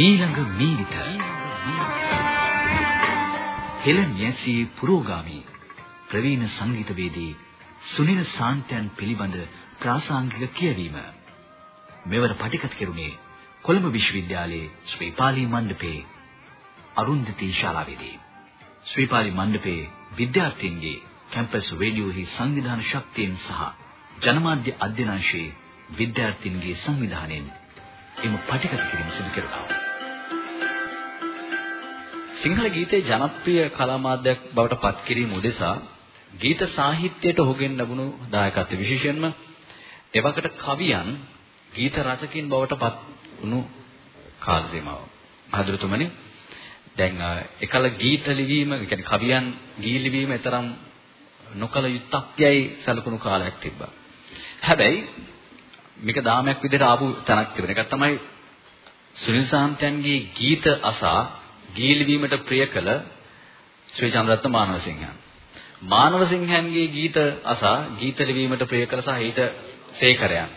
මීළඟ මීලිත හෙලන් යැසී පුරෝගාමී. ප්‍රවීණ සංගීතවේදී සුනිල් සාන්තයන් පිළිබඳ ප්‍රාසංගික කියවීම. මෙවර පටිගත කෙරුණේ කොළඹ විශ්වවිද්‍යාලයේ ශ්‍රීපාලි මණ්ඩපයේ අරුන්දති ශාලාවේදී. ශ්‍රීපාලි මණ්ඩපයේ විද්‍යාර්ථීන්ගේ කැම්පස් රේඩියෝහි සංවිධාන ශක්තියෙන් සහ ජනමාධ්‍ය අධ්‍යනාංශයේ විද්‍යාර්ථීන්ගේ සංවිධානයෙන් එම පටිගත කිරීම සිදු කෙරුණා. සිංහල ගීතයේ ජනප්‍රිය කලා මාධ්‍යයක් බවට පත් කිරීම උදෙසා ගීත සාහිත්‍යයට ඔහුගෙන් ලැබුණු දායකත්වය විශේෂයෙන්ම එවකට කවියන් ගීත රචකින් බවට පත් වුණු කාල සීමාව. මහදුරතුමනි දැන් එකල ගීත ලිවීම, කියන්නේ කවියන් ගී ලිවීම තරම් නොකල යුත්තක් යයි සැලකුණු කාලයක් තිබ්බා. හැබැයි මේක දාමයක් විදිහට ආපු තැනක් තිබෙන එක තමයි සුනිල් සාන්තයන්ගේ ගීත අසා ගී ලිවීමට ප්‍රිය කළ ශ්‍රී චන්ද්‍රරත්න මානවසිංහන්. මානවසිංහන්ගේ ගීත අසා ගීත ලිවීමට ප්‍රිය කළ සහ ඊට සේකරයන්.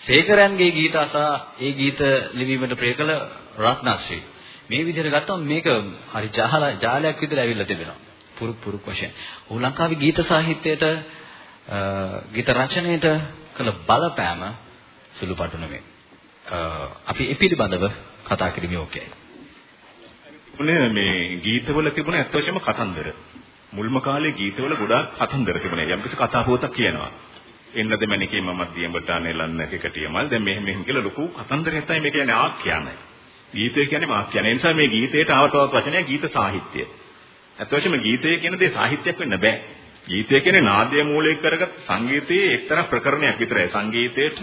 සේකරයන්ගේ ගීත අසා ඒ ගීත ලිවීමට ප්‍රිය කළ රත්නශ්‍රී. මේ විදිහට ගත්තම මේක හරි ජාලයක් විදිහට ඇවිල්ලා තිබෙනවා. පුරු පුරුක් වශයෙන්. ඔහු ලංකාවේ ගීත සාහිත්‍යයට ගීත රචනයට කළ බලපෑම සුළුපටු නෙමෙයි. අපි ඒ පිළිබඳව කතා කිරීමේ ඕකයි. උනේ මේ ගීතවල තිබුණ ඇත්ත වශයෙන්ම කතන්දර. මුල්ම කාලේ ගීතවල ගොඩාක් කතන්දර තිබුණා. යම්කිසි කතා පුවතක් කියනවා. එන්නද මැනිකේ මම දියඹට අනෙලන්න එකටියමල් දැන් මෙහෙම මෙහෙම කියලා ලොකු කතන්දරයක් තමයි මේ කියන්නේ ආඛ්‍යානයි. ගීතය කියන්නේ ආඛ්‍යානය. ඒ නිසා මේ ගීතයට ආවතවත් වචනය ගීත සාහිත්‍යය. ඇත්ත වශයෙන්ම ගීතය කියන දේ සාහිත්‍යයක් වෙන්න බෑ. ගීතය කියන්නේ නාදය මූලික කරගත් සංගීතයේ එක්තරා ප්‍රකරණයක් විතරයි. සංගීතයට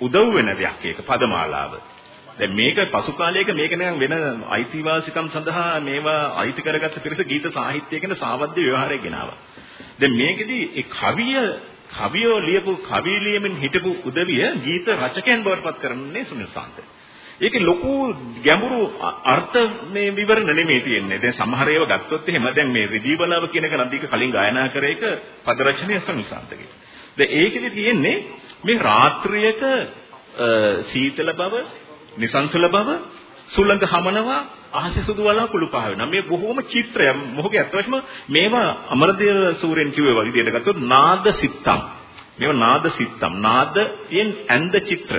උදව් වෙන දෙයක් ඒක පදමාලාව. දැන් මේක පසු කාලයක මේක නිකන් වෙන අයිතිවාසිකම් සඳහා මේවා අයිති කරගත්ත පිරිස ගීත සාහිත්‍ය කියන සාවද්‍ය ව්‍යවහාරය ගෙනාවා. දැන් මේකෙදි ඒ කවිය කවියෝ ලියපු කවි ලියමින් හිටපු උදවිය ගීත රචකයන් බවට පත් කරන්නේ සුනිල් සාන්ත. ඒකේ ලොකු ගැඹුරු අර්ථ මේ විවරණ නෙමෙයි තියෙන්නේ. දැන් සමහර ඒවා ගත්තොත් එහෙම දැන් මේ රිදීබලාව කියන එක නන්දික කලින් ගායනා කර එක පද රචනය සුනිල් සාන්තගේ. දැන් ඒකෙදි තියෙන්නේ මේ රාත්‍රියක සීතල බව, නිසංසල බව, සුළඟ හමනවා, අහස සුදු වලාකුළු පහ වෙනවා. මේ බොහෝම චිත්‍රය. මොහොගේ අත්වශම මේවා අමරදේව සූරෙන් කිව්වේ වගේ විදිහට ගත්තොත් නාද සිත්තම්. මේවා නාද සිත්තම්. නාදයෙන් ඇඳ චිත්‍ර.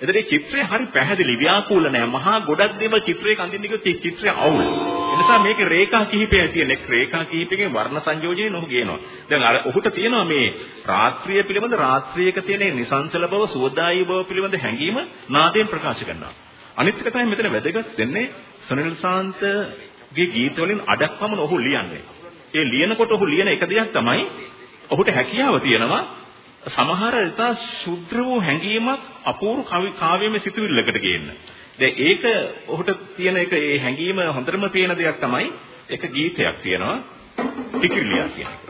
එතන මේ චිත්‍රය හරි පැහැදිලි ව්‍යාකූල නෑ. මහා ගොඩක් දේවල් චිත්‍රයක අඳින්න කිව්වොත් ඒ චිත්‍රය අවුල්. ඒ නිසා මේකේ රේඛා කිහිපයක් තියෙන. එක් රේඛා කිහිපයකින් වර්ණ සංයෝජනය නොහු ගේනවා. දැන් අර ඔහුට තියෙනවා මේ රාත්‍රිය පිළිබඳ රාත්‍රියක තියෙන නිසංසල බව, සුවදායී බව පිළිබඳ හැඟීම නාදයෙන් ප්‍රකාශ කරනවා. අනිත් එක තමයි මෙතන වැදගත් වෙන්නේ සුනිල් සාන්තගේ ගීත වලින් අඩක් පමණ ඔහු ලියන්නේ. ඒ ලියනකොට ඔහු ලියන එක දෙයක් තමයි ඔහුට හැකියාව තියෙනවා සමහර ඉතා ශුද්ධ වූ හැඟීමක් අපූර්ව කවි කාව්‍යමය සිතුවිල්ලකට ගේන්න. දැන් ඒක ඔහුට තියෙන එක ඒ හැඟීම හොඳටම පේන දෙයක් තමයි එක ගීතයක් තියෙනවා ටිකිරිලියා කියන එක.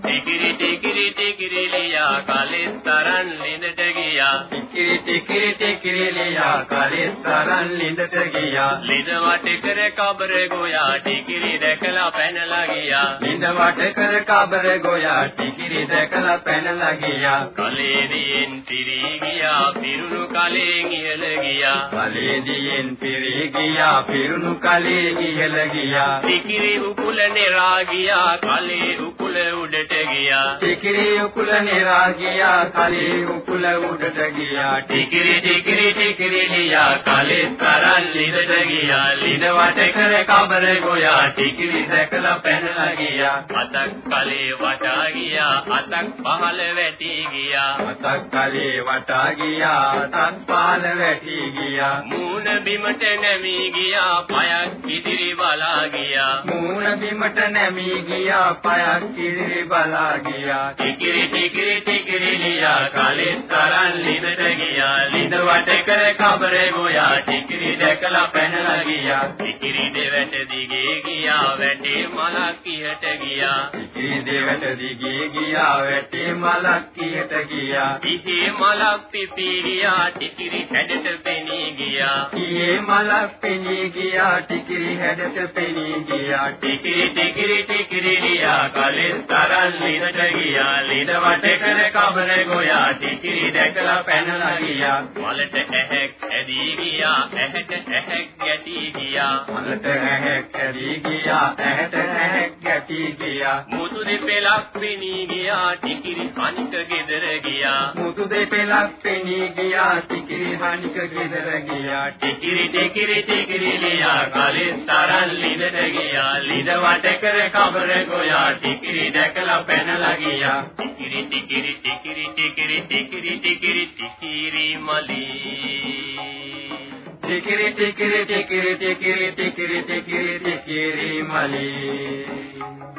ටිකිරි ටිකිරි ටිකිරිලියා කලිස්තරන් ලිඳට ගියා ටිකිරි ටිකිරි ටිකිරිලියා කලිස්තරන් ලිඳට ගියා. ලිඳ වට කර කබර ගෝයා ටිකිරි දැකලා පැනලා ගියා. ලිඳ වට කර කබර ගෝයා ටිකිරි දැකලා පැනලා ගියා. කලේදීන් පිරි ගියා පිරුණු කලෙන් ඉහළ ගියා. කලේදීන් පිරි ගියා පිරුණු කලේ ඉහළ ගියා. ටිකිරි උකුල නෙරා ගියා කලේ උකුල උඩට ගියා. ටිකිරි උකුල නෙරා ගියා කලේ උකුල උඩට ගියා ටිකිරි ටිකිරි ටිකිරි ලියා කලේ තරන් ලිඳට ගියා. ලිඳ වට කර කබර ගෝයා. ටිකිරි දැකලා පැනලා ගියා. අතක් කලේ වටා ගියා. අතක් පහළ වැටි ගියා. අතක් කලේ වටා ගියා. අතක් පහළ වැටි ගියා. මූණ බිමට නැමී ගියා. පයක් ඉදිරි බලා ගියා. මූණ බිමට නැමී ගියා. පයක් ඉදිරි බලා ගියා. ටිකිරි ටිකිරි ටිකිරි ලියා කලේ තරන් ලිඳට ගියා ලිඳ වට කර කබර ගෝයා ටිකිරි දැකලා පැනලා ගියා ටිකිරි දෙවට දිගේ ගියා වැටේ මලක් ඉහට ගියා ටිකිරි දෙවට දිගේ ගියා වැටේ මලක් ඉහට ගියා පිහේ මලක් පිපී ගියා ටිකිරි හැඩට පෙනී ගියා පිහේ මලක් පෙනී ගියා ටිකිරි හැඩට පෙනී ගියා ටිකිරි ටිකිරි ටිකිරි ලියා කලේ තරන් ලිඳට ගියා ලිඳ වට කර කබර ගෝයා ටිකිරි දැකලා පැනලා ගියා මලට ඇහැක් ඇදී ගියා ඇහැට ඇහැක් ගැටි ගියා මලට ඇහැක් ඇදී ගියා ඇහැට ඇහැක් ගැටි ගියා මුතු දෙපෙලක් පෙනී ගියා ටිකිරි හනික ගෙදර ගියා මුතු දෙපෙලක් පෙනී ගියා ටිකිරි හනික ගෙදර ගියා ටිකිරි ටිකිරි ටිකිරි ලියා කලින් තරන් ලිඳට ගියා ලිඳ වට කර කබර ගෝයා ටිකිරි දැකලා පැනලා ගියා ටිකිරි ටිකිරි ටිකිරි ටිකිරි ටිකිරි ටිකිරි ටිකිරි මලී ටිකිරි ටිකිරි ටිකිරි ටිකිරි ටිකිරි ටිකිරි ටිකිරි මලී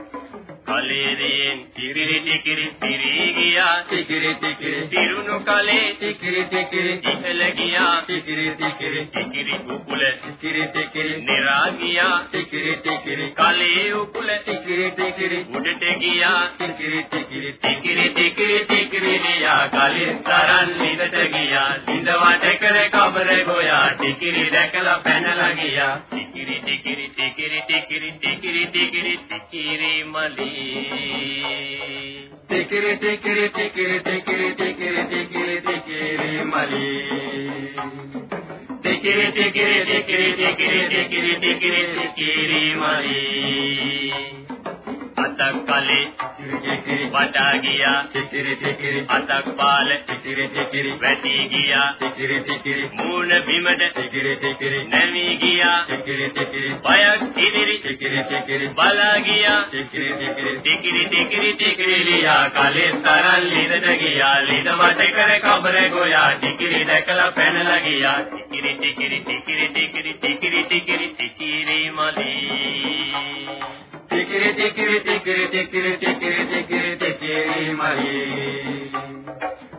කලෙරෙන් කිරිරි ටිකිරි පිරී ගියා. ටිකිරි ටිකිරි. තිරුණු කලේ ටිකිරි ටිකිරි. ඉහළ ගියා. ටිකිරි ටිකිරි. ටිකිරි උකුල ටිකිරි ටිකිරි. නිරා ගියා. ටිකිරි ටිකිරි. කලේ උකුල ටිකිරි ටිකිරි. උඩට ගියා. ටිකිරි ටිකිරි. ටිකිරි ටිකිරි ටිකිරි ලියා කලින් තරන් ලිඳට ගියා. ලිඳ වට කර කබර ගෝයා. ටිකිරි දැකලා පැනලා ගියා. ටිකිරි ටිකිරි ටිකිරි ටිකිරි ටිකිරි ටිකිරි. ටිකිරි මලී ටිකිරි ටිකිරි ටිකිරි ටිකිරි ටිකිරි ටිකිරි ටිකිරි මලී ටිකිරි ටිකිරි ටිකිරි ටිකිරි ටිකිරි ටිකිරි ටිකිරි මලී අතක් කලේ ටිකිරි වටා ගියා. ටිකිරි ටිකිරි අතක් පාල ටිකිරි ටිකිරි වැටි ගියා. ටිකිරි ටිකිරි මූණ බිමට ටිකිරි ටිකිරි නැමී ගියා. ටිකිරි ටිකිරි බයක් ඉදිරි ටිකිරි ටිකිරි බලා ගියා. ටිකිරි ටිකිරි ටිකිරි ටිකිරි ටිකිරි ලියා කලේ තරන් ලිඳට ගියා. ලිඳ වට කර කබර ගෝයා. ටිකිරි දැකලා පැනලා ගියා. ටිකිරි ටිකිරි ටිකිරි ටිකිරි ටිකිරි ටිකිරි ටිකිරි මලී. ටිකිරි ටිකිරි ටිකිරි ටිකිරි ටිකිරි ටිකිරි ටිකිරි මලී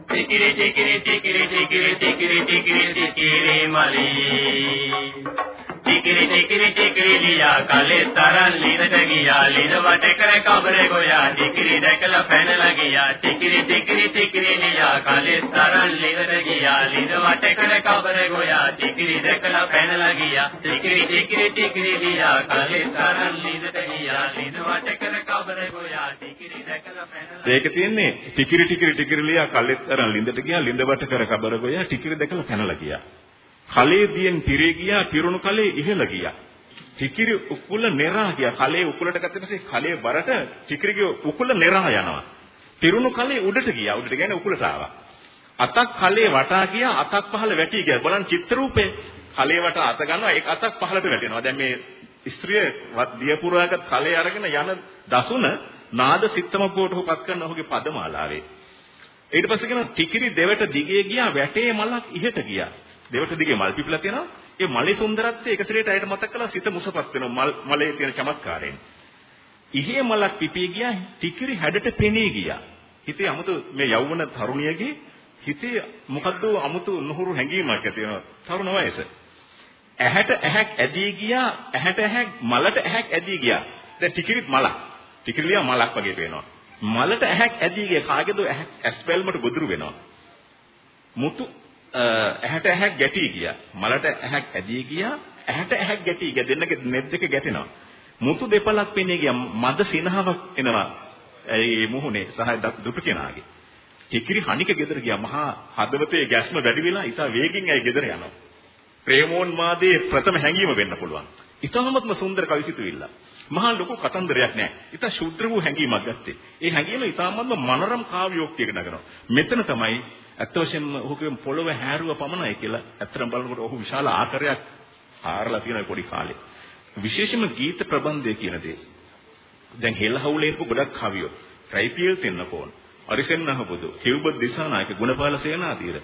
ටිකිරි ටිකිරි ටිකිරි ටිකිරි ටිකිරි ටිකිරි ටිකිරි මලී ටිකිරි ටිකිරි ටිකිරි ලියා කලේ තරන් ලිනට ගියා. ලින වට කර කබර ගෝයා. ටිකිරි දැකලා පැනලා ගියා. ටිකිරි ටිකිරි ටිකිරි ලියා කලේ තරන් ලිනට ගියා. ලින වට කර කබර ගෝයා. ටිකිරි දැකලා පැනලා ගියා. ටිකිරි ටිකිරි ටිකිරි ලියා කලේ තරන් ලිනට ගියා. ලින වට කර කබර ගෝයා. ටිකිරි දැකලා පැනලා ඒක තියෙන්නේ ටිකිරි ටිකිරි ටිකිරි ලියා කල්ලෙත් අරන් ලිඳට ගියා. ලිඳ වට කර කබර ගෝයා. ටිකිරි දැකලා පැනලා ගියා. කලේ දියෙන් පිරේ ගියා පිරුණු කලේ ඉහළ ගියා. ටිකිරි උකුල නෙරා ගියා. කලේ උකුලට ගත්ත පස්සේ කලේ බරට ටිකිරිගේ උකුල නෙරා යනවා. පිරුණු කලේ උඩට ගියා. උඩට කියන්නේ උකුලට ආවා. අතක් කලේ වටා ගියා අතක් පහළ වැටි ගියා. බලන්න චිත්‍ර රූපේ කලේ වටා අත ගන්නවා ඒක අතක් පහළට වැටෙනවා. දැන් මේ ස්ත්‍රිය දිය පුරාගත් කලේ අරගෙන යන දසුන නාද සිත්තමපුවට උපත් කරන ඔහුගේ පදමාලාවේ. ඊට පස්සේ කියන ටිකිරි දෙවට දිගේ ගියා වැටේ මලක් ඉහට ගියා. දෙවට දිගේ මල් පිපිලා තියෙනවා. ඒ මලේ සුන්දරත්වය එක සිරේට ඇයට මතක් කළා සිත මුසපත් වෙනවා මල් මලේ තියෙන චමත්කාරයෙන්. ඉහි මලක් පිපී ගියා ටිකිරි හැඩට පෙනී ගියා. හිතේ 아무තු මේ යෞවන තරුණියගේ හිතේ මොකද්ද 아무තු නුහුරු හැඟීමක් ඇති වෙනවා තරුණ වයස. ඇහැට ඇහැක් ඇදී ගියා ඇහැට ඇහැක් මලට ඇහැක් ඇදී ගියා. දැන් ටිකිරිත් මලක්. ටිකිරිලිය මලක් වගේ පේනවා. මලට ඇහැක් ඇදී ගිය කාගේද ඇස් බැල්මට ගොදුරු වෙනවා. මුතු ඇහැට ඇහැක් ගැටී ගියා. මලට ඇහැක් ඇදී ගියා. ඇහැට ඇහැක් ගැටී ගියා. දෙන්නගේ නෙත් දෙක ගැටෙනවා. මුතු දෙපලක් පෙනී ගියා. මද සිනහවක් එනවා. ඒ මුහුණේ සහ දුටු කෙනාගේ. ටිකිරි හනික ගෙදර ගියා. මහා හදවතේ ගැස්ම වැඩි වෙලා ඉතා වේගෙන් ඇයි ගෙදර යනවා. ප්‍රේමෝන්මාදයේ ප්‍රථම හැඟීම වෙන්න පුළුවන්. ඉතාමත්ම සුන්දර කවිසිතුවිල්ල. මහා ලොකු කතන්දරයක් නෑ. ඉතා ශුද්ධ වූ හැඟීමක් ගත්තේ. ඒ හැඟීම ඉතාමත්ම මනරම් කාව්‍යෝක්තියක නගනවා. මෙතන තමයි ඇත්ත වශයෙන්ම ඔහුගේ පොළව හැරුව පමණයි කියලා ඇත්තටම බලනකොට ඔහු විශාල ආකාරයක් හාරලා තියෙන පොඩි කාලේ. විශේෂම ගීත ප්‍රබන්ධය කියන දේ. දැන් හෙළහවුලේ ගොඩක් කවියෝ. රයිපීල් තෙන්නකෝන්. අරිසෙන්නහබුදු. හිව්බත් දිසානායක ගුණපාල සේනාධීර.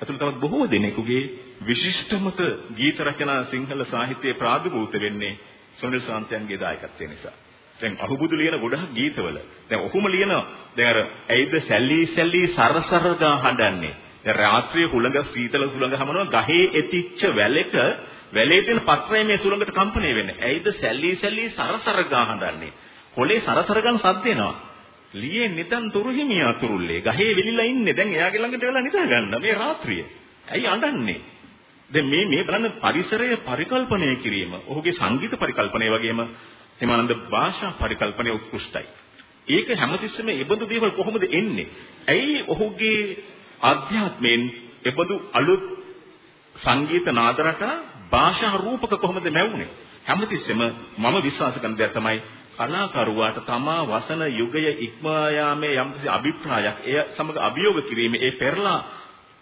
අතුල තවත් බොහෝ දෙනෙකුගේ විශිෂ්ටමත ගීත රචනා සිංහල සාහිත්‍යයේ ප්‍රාදුභූත වෙන්නේ සුනිල් සාන්තයන්ගේ දායකත්වය නිසා. දැන් අහුබුදු ලියන ගොඩක් ගීතවල දැන් ඔහුම ලියන දැන් අර ඇයිද සැලී සැලී සරසර ගා හඬන්නේ. දැන් රාත්‍රියේ හුළඟ සීතල සුළඟ හමනවා ගහේ එතිච්ච වැලක වැලේ තියෙන පත්‍රය මේ සුළඟට කම්පණය වෙන්නේ. ඇයිද සැලී සැලී සරසර ගා හඬන්නේ. කොලේ සරසර ගන්න සද්ද එනවා. ලියේ නිතන් තුරුහිමිය අතුරුල්ලේ ගහේ වෙලිලා ඉන්නේ දැන් එයාගේ ළඟට වෙලා නිදා ගන්න මේ රාත්‍රිය. ඇයි අඬන්නේ? දැන් මේ මේ බලන්න පරිසරය පරිකල්පනය කිරීම. ඔහුගේ සංගීත පරිකල්පනය වගේම හිමානන්ද භාෂා පරිකල්පනය උත්කෘෂ්ටයි. ඒක හැමතිස්සෙම ඒබඳු දේවල් කොහොමද එන්නේ? ඇයි ඔහුගේ අධ්‍යාත්මයෙන් ඒබඳු අලුත් සංගීත නාද රටා භාෂා රූපක කොහොමද නැවුනේ? හැමතිස්සෙම මම විශ්වාස කරන දේ තමයි කලාකරුවාට තමා වසන යුගය ඉක්මවා යාමේ යම්කිසි අභිප්‍රායක් එය සමග අභියෝග කිරීමේ ඒ පෙරලා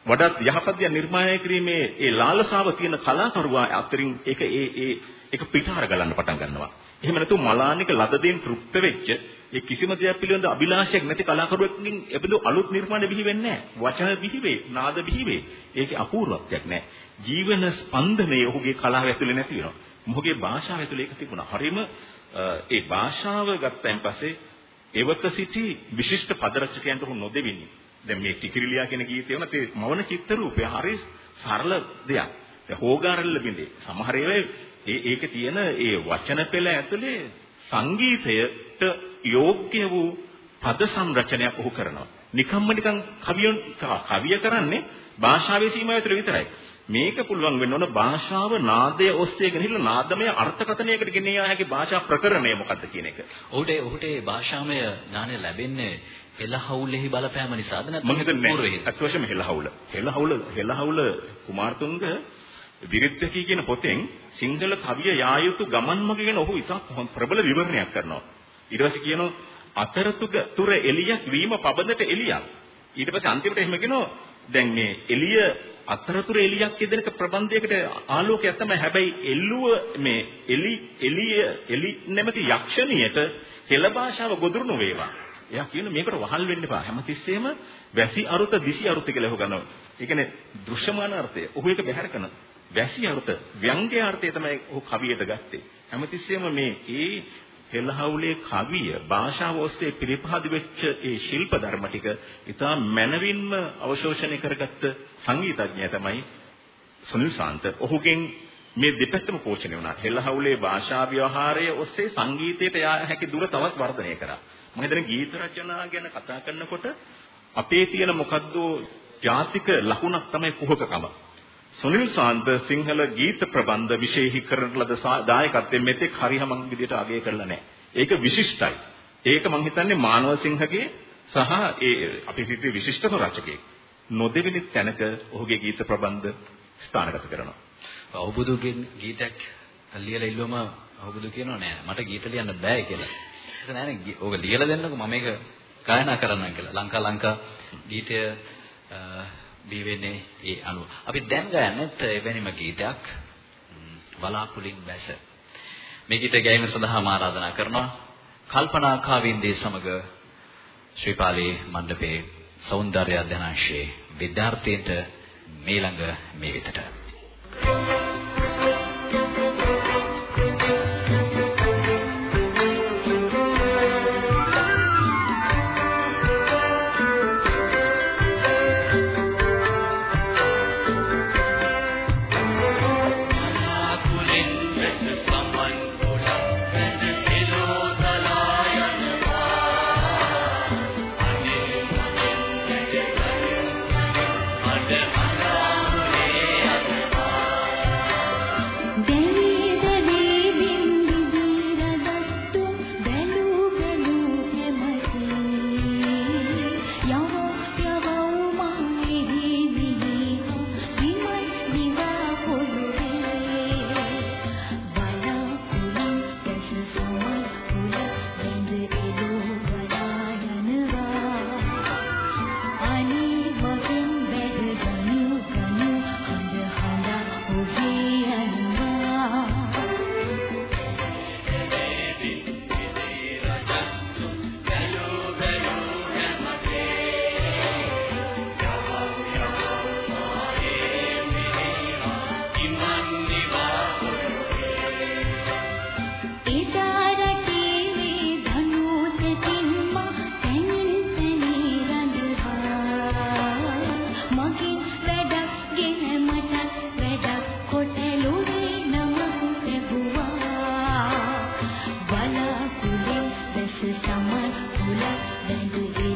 වඩාත් යහපත් දේ නිර්මාණය කිරීමේ ඒ ලාලසාව තියෙන කලාකරුවා අතරින් ඒක ඒ ඒ ඒක පිටාර ගලන්න පටන් ගන්නවා. එහෙම නැතු මලානික ලදදෙන් තෘප්ත වෙච්ච ඒ කිසිම දෙයක් පිළිබඳ අභිලාෂයක් නැති කලාකරුවෙක්ගෙන් එබඳු අලුත් නිර්මාණ බිහි වෙන්නේ නැහැ. වචන බිහි වේ, නාද බිහි වේ. ඒකේ අපූර්වත්වයක් නැහැ. ජීවන ස්පන්දනය ඔහුගේ කලාව ඇතුලේ නැති වෙනවා. මොහුගේ භාෂාව ඇතුලේ ඒක තිබුණා. හරීම ඒ භාෂාව ගත්තයින් පස්සේ එවක සිටි විශිෂ්ට පද රචකයන්ට උ නොදෙවිනි. දැන් මේ ටිකිරිලියා කියන ගීතය වුණත් ඒ මවන චිත්‍ර රූපය හරි සරල දෙයක්. ඒ හෝගාරල්ල බින්දේ. සමහර ඒවා ඒ ඒකේ තියෙන ඒ වචන පෙළ ඇතුලේ සංගීතයට යෝග්‍ය වූ පද සංරචනයක් ඔහු කරනවා. නිකම්ම නිකන් කවිය කවිය කරන්නේ භාෂාවේ සීමාව ඇතුළේ විතරයි. මේක පුළුවන් වෙන්න ඕන භාෂාව නාදය ඔස්සේ ගෙනහිල්ලා නාදමය අර්ථකථනයකට ගෙන යා හැකි භාෂා ප්‍රකරණය මොකක්ද කියන එක. ඔහුට ඔහුට භාෂාමය ඥානය ලැබෙන්නේ හෙළහවුලෙහි බලපෑම නිසාද නැත්නම් මම හිතන්නේ අත් වශයෙන්ම හෙළහවුල. හෙළහවුල හෙළහවුල කුමාරතුංග විරිත්තකී කියන පොතෙන් සිංහල කවිය යා යුතු ගමන් මග ගැන ඔහු ඉතා ප්‍රබල විවරණයක් කරනවා. ඊට පස්සේ කියනවා අතරතුග තුර එළියක් වීම පබඳට එළියක්. ඊට පස්සේ අන්තිමට එහෙම කියනවා දැන් මේ එළිය අතරතුර එළියක් කියදෙනක ප්‍රබන්ධයකට ආලෝකයක් තමයි හැබැයි එල්ලුව මේ එලි එළිය එලි නැමැති යක්ෂණියට හෙළ භාෂාව ගොදුරු නොවේවා. එයා කියන මේකට වහල් වෙන්න එපා. හැමතිස්සෙම වැසි අරුත දිසි අරුත කියලා හො ගන්නවා. ඒ කියන්නේ දෘශ්‍යමාන අර්ථය. ඔහු ඒක බැහැර කරන වැසි අර්ථ ව්‍යංග්‍ය අර්ථය තමයි ඔහු කවියට ගත්තේ. හැමතිස්සෙම මේ ඒ පෙළහවුලේ කවිය භාෂාව ඔස්සේ පිරිපහදි වෙච්ච ඒ ශිල්ප ධර්ම ටික ඉතා මනවින්ම අවශෝෂණය කරගත්ත සංගීතඥයා තමයි සුනිල් ශාන්ත. ඔහුගෙන් මේ දෙපැත්තම පෝෂණය වුණා. හෙළහවුලේ භාෂා ව්‍යවහාරය ඔස්සේ සංගීතයට යා හැකි දුර තවත් වර්ධනය කරා. මම හිතන්නේ ගීත රචනා ගැන කතා කරනකොට අපේ තියෙන මොකද්ද ජාතික ලකුණක් තමයි කුහකකම. සුනිල් සාන්ත සිංහල ගීත ප්‍රබන්ධ විශේෂී කරන ලද දායකත්වයෙන් මෙතෙක් හරියමං විදියට අගය කරලා නැහැ. ඒක විශිෂ්ටයි. ඒක මං හිතන්නේ මානව සිංහගේ සහ ඒ අපි හිතේ විශිෂ්ටම රචකයෙක්. නොදෙවෙනි තැනක ඔහුගේ ගීත ප්‍රබන්ධ ස්ථානගත කරනවා. අවබුදුගේ ගීතයක් ලියලා ඉල්ලුවම අවබුදු කියනවා නෑ මට ගීත ලියන්න බෑ කියලා. ඒක නෑනේ ඕක ලියලා දෙන්නකෝ මම මේක ගායනා කරන්නම් කියලා. ලංකා ලංකා ගීතය බිහි වෙන්නේ ඒ අනුව. අපි දැන් ගයන්නත් එවැනිම ගීතයක් බලාකුලින් බැස. මේ ගීතය ගැයීම සඳහා මා ආරාධනා කරනවා කල්පනා කාවින්දේ සමග ශ්‍රීපාලී මණ්ඩපයේ සෞන්දර්ය අධ්‍යනාංශයේ විද්‍යාර්ථීන්ට මේ ළඟ මේ වෙතට. Thank you.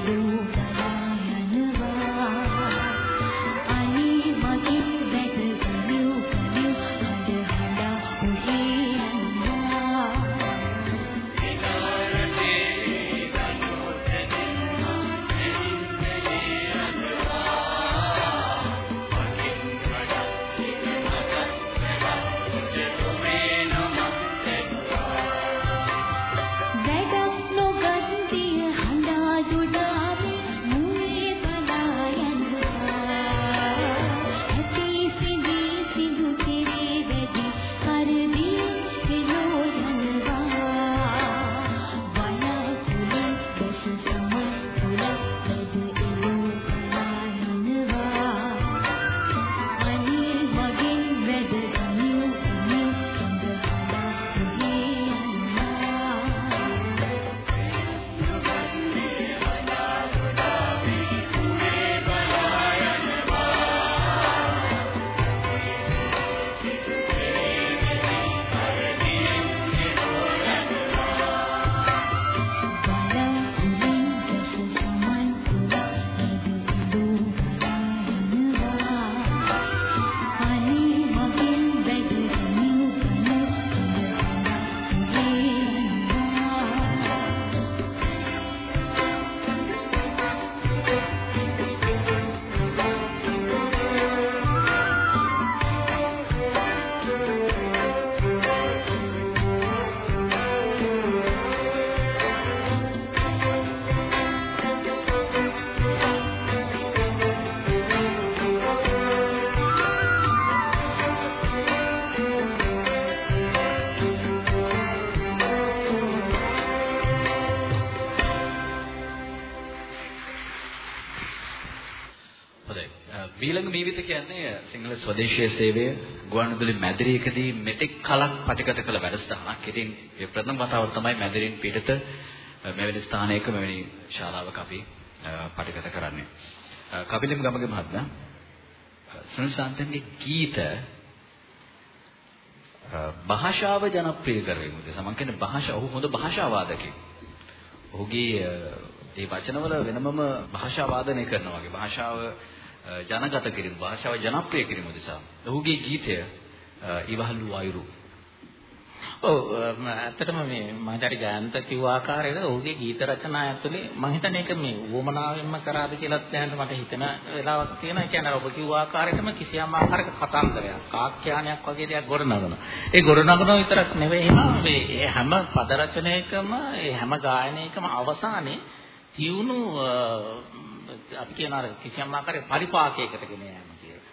සිංහල ස්වදේශීය සේවය ගුවන්විදුලි මැදිරියකදී මෙතෙක් කලක් පටිගත කළ වැඩසටහනක්. ඉතින් මේ ප්‍රථම වතාවට තමයි මැදිරින් පිටත මෙවැනි ස්ථානයක මෙවැනි ශාලාවක අපි පටිගත කරන්නේ. කපිලිම් ගමගේ මහත්මයා සංසාන්තන්ගේ ගීත භාෂාව ජනප්‍රිය කරවීම උදෙසා මම කියන්නේ භාෂා ඔහු හොඳ භාෂා වාදකයෙක්. ඔහුගේ ඒ වචනවල වෙනමම භාෂා වාදනය කරනවා වගේ භාෂාව ජනගත කිරීම භාෂාව ජනප්‍රිය කිරීම උදෙසා ඔහුගේ ගීතය ඉවහල්ලු වෛරු ඔව් ඇත්තටම මේ මහජාරි ගායන්ත කිව්ව ආකාරයට ඔහුගේ ගීත රචනා ඇතුලේ මම හිතන්නේ ඒක මේ වොමනාවෙන්ම කරාද කියලාත් දැනට මට හිතෙන වෙලාවක් තියෙනවා. ඒ කියන්නේ ඔබ කිව්ව ආකාරයටම කිසියම් ආකාරයක කතන්දරයක්, ආඛ්‍යානයක් වගේ දෙයක් ගොඩනගනවා. ඒ ගොඩනගනවා විතරක් නෙවෙයි මේ හැම පද රචනයකම, ඒ හැම ගායනයකම අවසානයේ තියුණු අපි කියන අර කිසියම් ආකාරයක පරිපාකයකට ගෙන යෑම කියලා.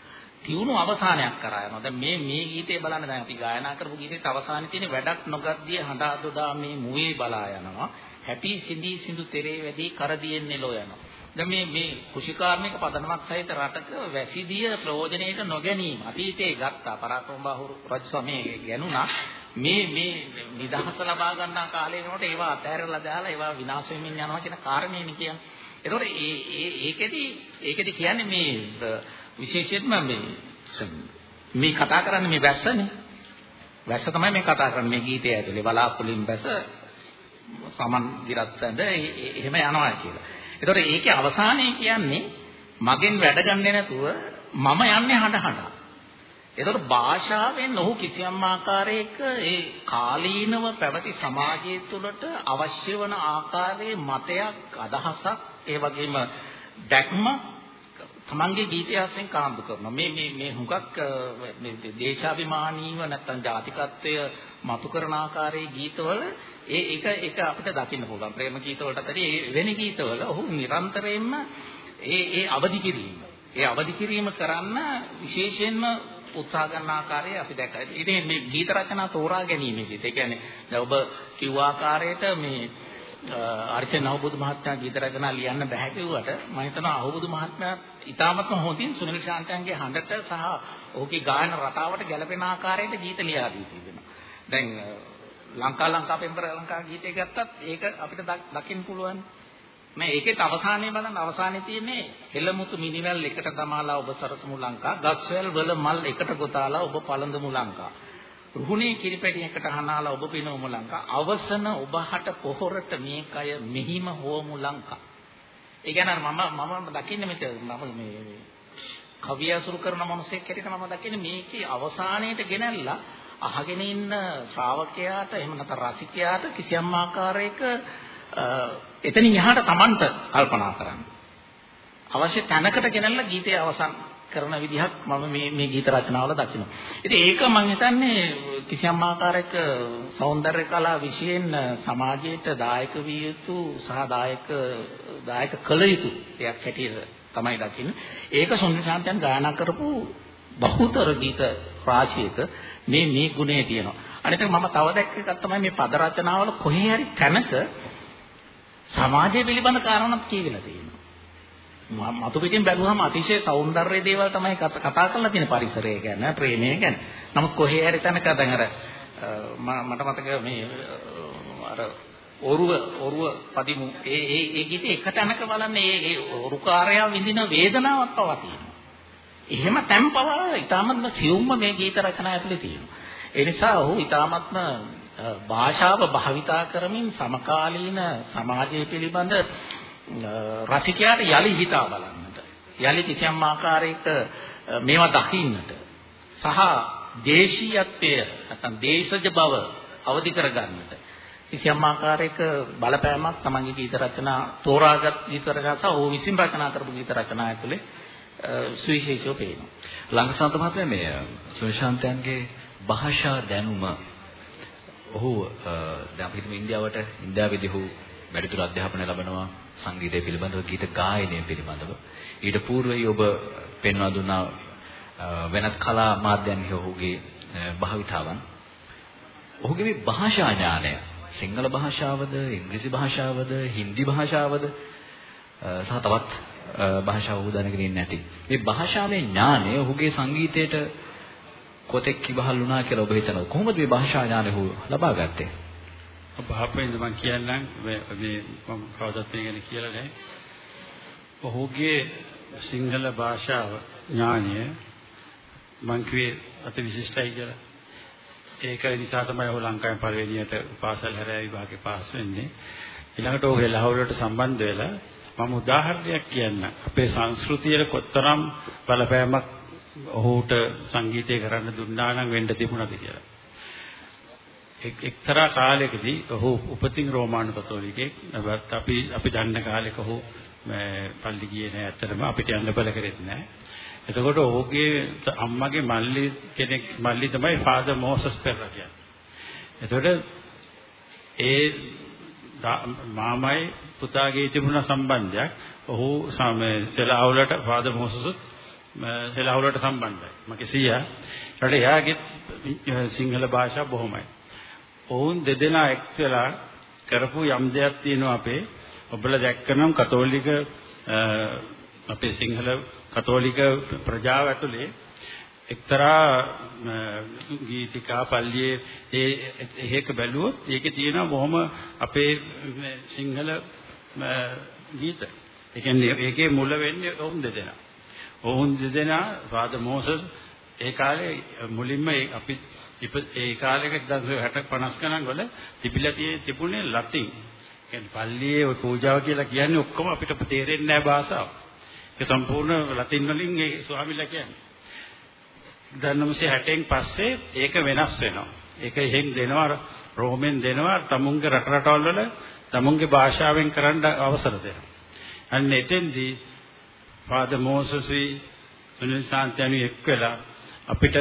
තියුණු අවසානයක් කරා යනවා. දැන් මේ මේ ගීතේ බලන්න දැන් අපි ගායනා කරපු ගීතේට අවසානයේ තියෙන වැඩක් නොගද්දිය හඬා දොඩා මේ මුවේ බලා යනවා. හැපි සිඳී සිඳු තෙරේ වැඩි කරදියෙන් නෙලෝ යනවා. දැන් මේ මේ කුෂිකාර්මික පදනමක් සහිත රටක වැසිදිය ප්‍රයෝජනයට නොගැනීම අතීතයේ ගත්තා පරාක්‍රම බාහුරු රජ සමයේ ගැනුණා මේ මේ නිදහස ලබා ගන්නා කාලේ වෙනකොට ඒවා අතහැරලා දාලා ඒවා විනාශ වෙමින් යනවා කියන කාරණේනේ කියන්නේ. එතකොට ඒ ඒ ඒකෙදි ඒකෙදි කියන්නේ මේ විශේෂයෙන්ම මේ මේ කතා කරන්නේ මේ වැස්සනේ. වැස්ස තමයි මේ කතා කරන්නේ මේ ගීතය ඇතුලේ බලාපොලින් වැස්ස සමන් ගිරත්සඳ එහෙම යනවා කියලා. එතකොට ඒකේ අවසානයේ කියන්නේ මගෙන් වැඩ ගන්නේ නැතුව මම යන්නේ හඬ හඬ. එතකොට භාෂාවෙන් ඔහු කිසියම් ආකාරයක ඒ කාලීනව පැවති සමාජය තුළට අවශ්‍ය වන ආකාරයේ මතයක් අදහසක් ඒ වගේම දැක්ම තමන්ගේ ගීතය අස්සෙන් කාන්දු කරනවා. මේ මේ මේ හුඟක් මේ දේශාභිමානීව නැත්තම් ජාතිකත්වය මතු කරන ආකාරයේ ගීතවල ඒ එක එක අපිට දකින්න පුළුවන්. ප්‍රේම ගීතවලට ඇති. වෙන ගීතවල ඔහු නිරන්තරයෙන්ම ඒ ඒ අවදි කිරීම. ඒ අවදි කිරීම කරන්න විශේෂයෙන්ම උත්සාහ ගන්න ආකාරය අපි දැක්කා. ඉතින් මේ ගීත රචනා තෝරා ගැනීමේදී ඒ කියන්නේ දැන් ඔබ කිව්ව ආකාරයට මේ අර්චන අවබෝධ මහත්මයා ගීත රචනා ලියන්න බෑ කිව්වට මම හිතනවා අවබෝධ මහත්මයා ඉතාමත්ම හොඳින් සුනිල් ශාන්තයන්ගේ හඬට සහ ඔහුගේ ගායන රටාවට ගැලපෙන ආකාරයට ගීත ලියා දී තිබෙනවා. දැන් ලංකා ලංකා පෙම්බර ලංකා ගීතය ගත්තත් ඒක අපිට දකින්න පුළුවන්. මේ ඒකෙත් අවසානයේ බලන්න අවසානයේ තියෙන්නේ හෙළමුතු මිනිවැල් එකට දමාලා ඔබ සරසමු ලංකා ගස්වැල් වල මල් එකට ගොතාලා ඔබ පළඳමු ලංකා රුහුණේ කිරිපැටියකට හනාලා ඔබ පිනවමු ලංකා අවසන ඔබහට පොහොරට මේ කය මෙහිම හෝමු ලංකා ඒ කියන්නේ මම මම දකින්නේ මෙතන මම මේ කවිය අසුරු කරන මිනිසෙක් හැටියට මම දකින්නේ මේකේ අවසානයේට ගෙනල්ලා අහගෙන ඉන්න ශ්‍රාවකයාට එහෙම නැත්නම් රසිකයාට කිසියම් ආකාරයක එතනින් එහාට Tamanට කල්පනා කරන්න. අවශ්‍ය තැනකට ගෙනල්ලා ගීතය අවසන් කරන විදිහක් මම මේ මේ ගීත රචනාවල දකිනවා. ඉතින් ඒක මම හිතන්නේ කිසියම් ආකාරයක సౌందර්ය කලා විශයෙන් සමාජයට දායක විය යුතු සහ දායක දායක කළ යුතු දෙයක් හැටියට තමයි දකින්නේ. ඒක සොන්නිසාන්තයන් ගායනා කරපු බහුතර ගීත රාශියක මේ මේ ගුණය තියෙනවා. අනිත් මම තව දැක්ක එකක් තමයි මේ පද රචනාවල කොහේ හරි තැනක සමාජය පිළිබඳ කාරණාවක් කියවිලා තියෙනවා. මතු පිටින් බැලුවම අතිශය సౌందර්ය දේවල් තමයි කතා කරලා තියෙන පරිසරය ගැන, ප්‍රේමය ගැන. නමුත් කොහේ හරි තැනක දැන් අර මට මතක මේ අර ඔරුව ඔරුව පදිමු ඒ ඒ ඒ ගීතේ එක තැනක බලන්නේ ඒ ඒ ඔරුකාරයා විඳින වේදනාවක් පවා තියෙනවා. එහෙම තැම්පව ඊටාත්ම සියුම්ම මේ ගීත රචනා ඇතුලේ තියෙනවා. ඒ නිසා ඔහු ඊටාත්ම භාෂාව භාවිතා කරමින් සමකාලීන සමාජය පිළිබඳ රසිකයාට යලි හිතා බලන්නට යලි කිසියම් ආකාරයක මේවා දකින්නට සහ දේශීයත්වය නැත්නම් දේශජ බව අවදි කරගන්නට කිසියම් ආකාරයක බලපෑමක් තමන්ගේ ගීත රචනා තෝරාගත් ගීත රචනා සහ ඕ විසින් රචනා කරපු ගීත රචනා ඇතුලේ සුවිශේෂව පේනවා. ලංකසන්ත මහත්මයා මේ සුනිශාන්තයන්ගේ භාෂා දැනුම ඔහු දැන් අපි හිතමු ඉන්දියාවට ඉන්දියාවේදී ඔහු වැඩිදුර අධ්‍යාපනය ලබනවා සංගීතය පිළිබඳව ගීත ගායනය පිළිබඳව ඊට పూర్වයේ ඔබ පෙන්වා දුන්නා වෙනත් කලා මාධ්‍යන්හි ඔහුගේ භාවිතාවන් ඔහුගේ මේ භාෂා ඥානය සිංහල භාෂාවද ඉංග්‍රීසි භාෂාවද හින්දි භාෂාවද සහ තවත් භාෂාව ඔහු දැනගෙන ඉන්නේ නැති. මේ භාෂාවේ ඥානය ඔහුගේ සංගීතයට කොතෙක් කිවහල් වුණා කියලා ඔබ හිතනවා. කොහොමද මේ භාෂා ඥානය ඔහු ලබා ගත්තේ? බහපෙන්ද මම කියන්නම් මේ මම කවදත් මේ ගැන කියලා නැහැ. ඔහුගේ සිංහල භාෂාව ඥානය මං කිව්වේ අති විශිෂ්ටයි කියලා. ඒක නිසා තමයි ඔහු ලංකාවේ පළවෙනියට පාසල් හැරෑ විභාගේ පාස් වෙන්නේ. ඊළඟට ඔහු ලහවලට සම්බන්ධ වෙලා මම උදාහරණයක් කියන්න. අපේ සංස්කෘතියේ කොතරම් බලපෑමක් ඔහුට සංගීතය කරන්න දුන්නා නම් වෙන්න තිබුණාද කියලා. එක්තරා කාලයකදී ඔහු උපතින් රෝමානු කතෝලිකෙක්. අපි අපි දන්න කාලෙක ඔහු පල්ලි ගියේ නෑ ඇත්තටම අපිට යන්න බල කරෙත් නෑ. එතකොට ඔහුගේ අම්මගේ මල්ලි කෙනෙක් මල්ලි තමයි ෆාදර් මොසස් පෙරරා කියන්නේ. එතකොට ඒ මාමයි පුතාගේ තිබුණ සම්බන්ධයක් ඔහු සෙලාවුලට ෆාදර් මොසස් සෙලාවුලට සම්බන්ධයි. මගේ සීයා. ඊට එයාගේ සිංහල භාෂාව බොහොමයි. ඔවුන් දෙදෙනා එක් වෙලා කරපු යම් දෙයක් තියෙනවා අපේ ඔබලා දැක්කනම් කතෝලික අපේ සිංහල කතෝලික ප්‍රජාව ඇතුලේ එක්තරා ගීතිකා පල්ලියේ ඒ එහෙක බැලුවොත් ඒකේ තියෙනවා බොහොම අපේ සිංහල ගීත. ඒ කියන්නේ ඒකේ මුල වෙන්නේ ඔවුන් දෙදෙනා. ඔවුන් දෙදෙනා ෆාදර් මොසස් ඒ කාලේ මුලින්ම අපි ඒ කාලෙක 1960 50 ගණන් වල තිබිලා tie තිබුණේ ලතින්. කියන්නේ පල්ලියේ ඔය පූජාව කියලා කියන්නේ ඔක්කොම අපිට තේරෙන්නේ නැහැ භාෂාව. ඒ සම්පූර්ණ ලතින් වලින් ඒ ස්වාමිලා කියන්නේ. 1960න් පස්සේ ඒක වෙනස් වෙනවා. ඒක එහෙන් දෙනවා රෝමෙන් දෙනවා තමුන්ගේ රට රටවල් වල තමුන්ගේ භාෂාවෙන් කරන්න අවසර දෙනවා. අන්න එතෙන්දී ෆාදර් මොසස්වි සුනිල් සාන්තයන්ු එක් වෙලා අපිට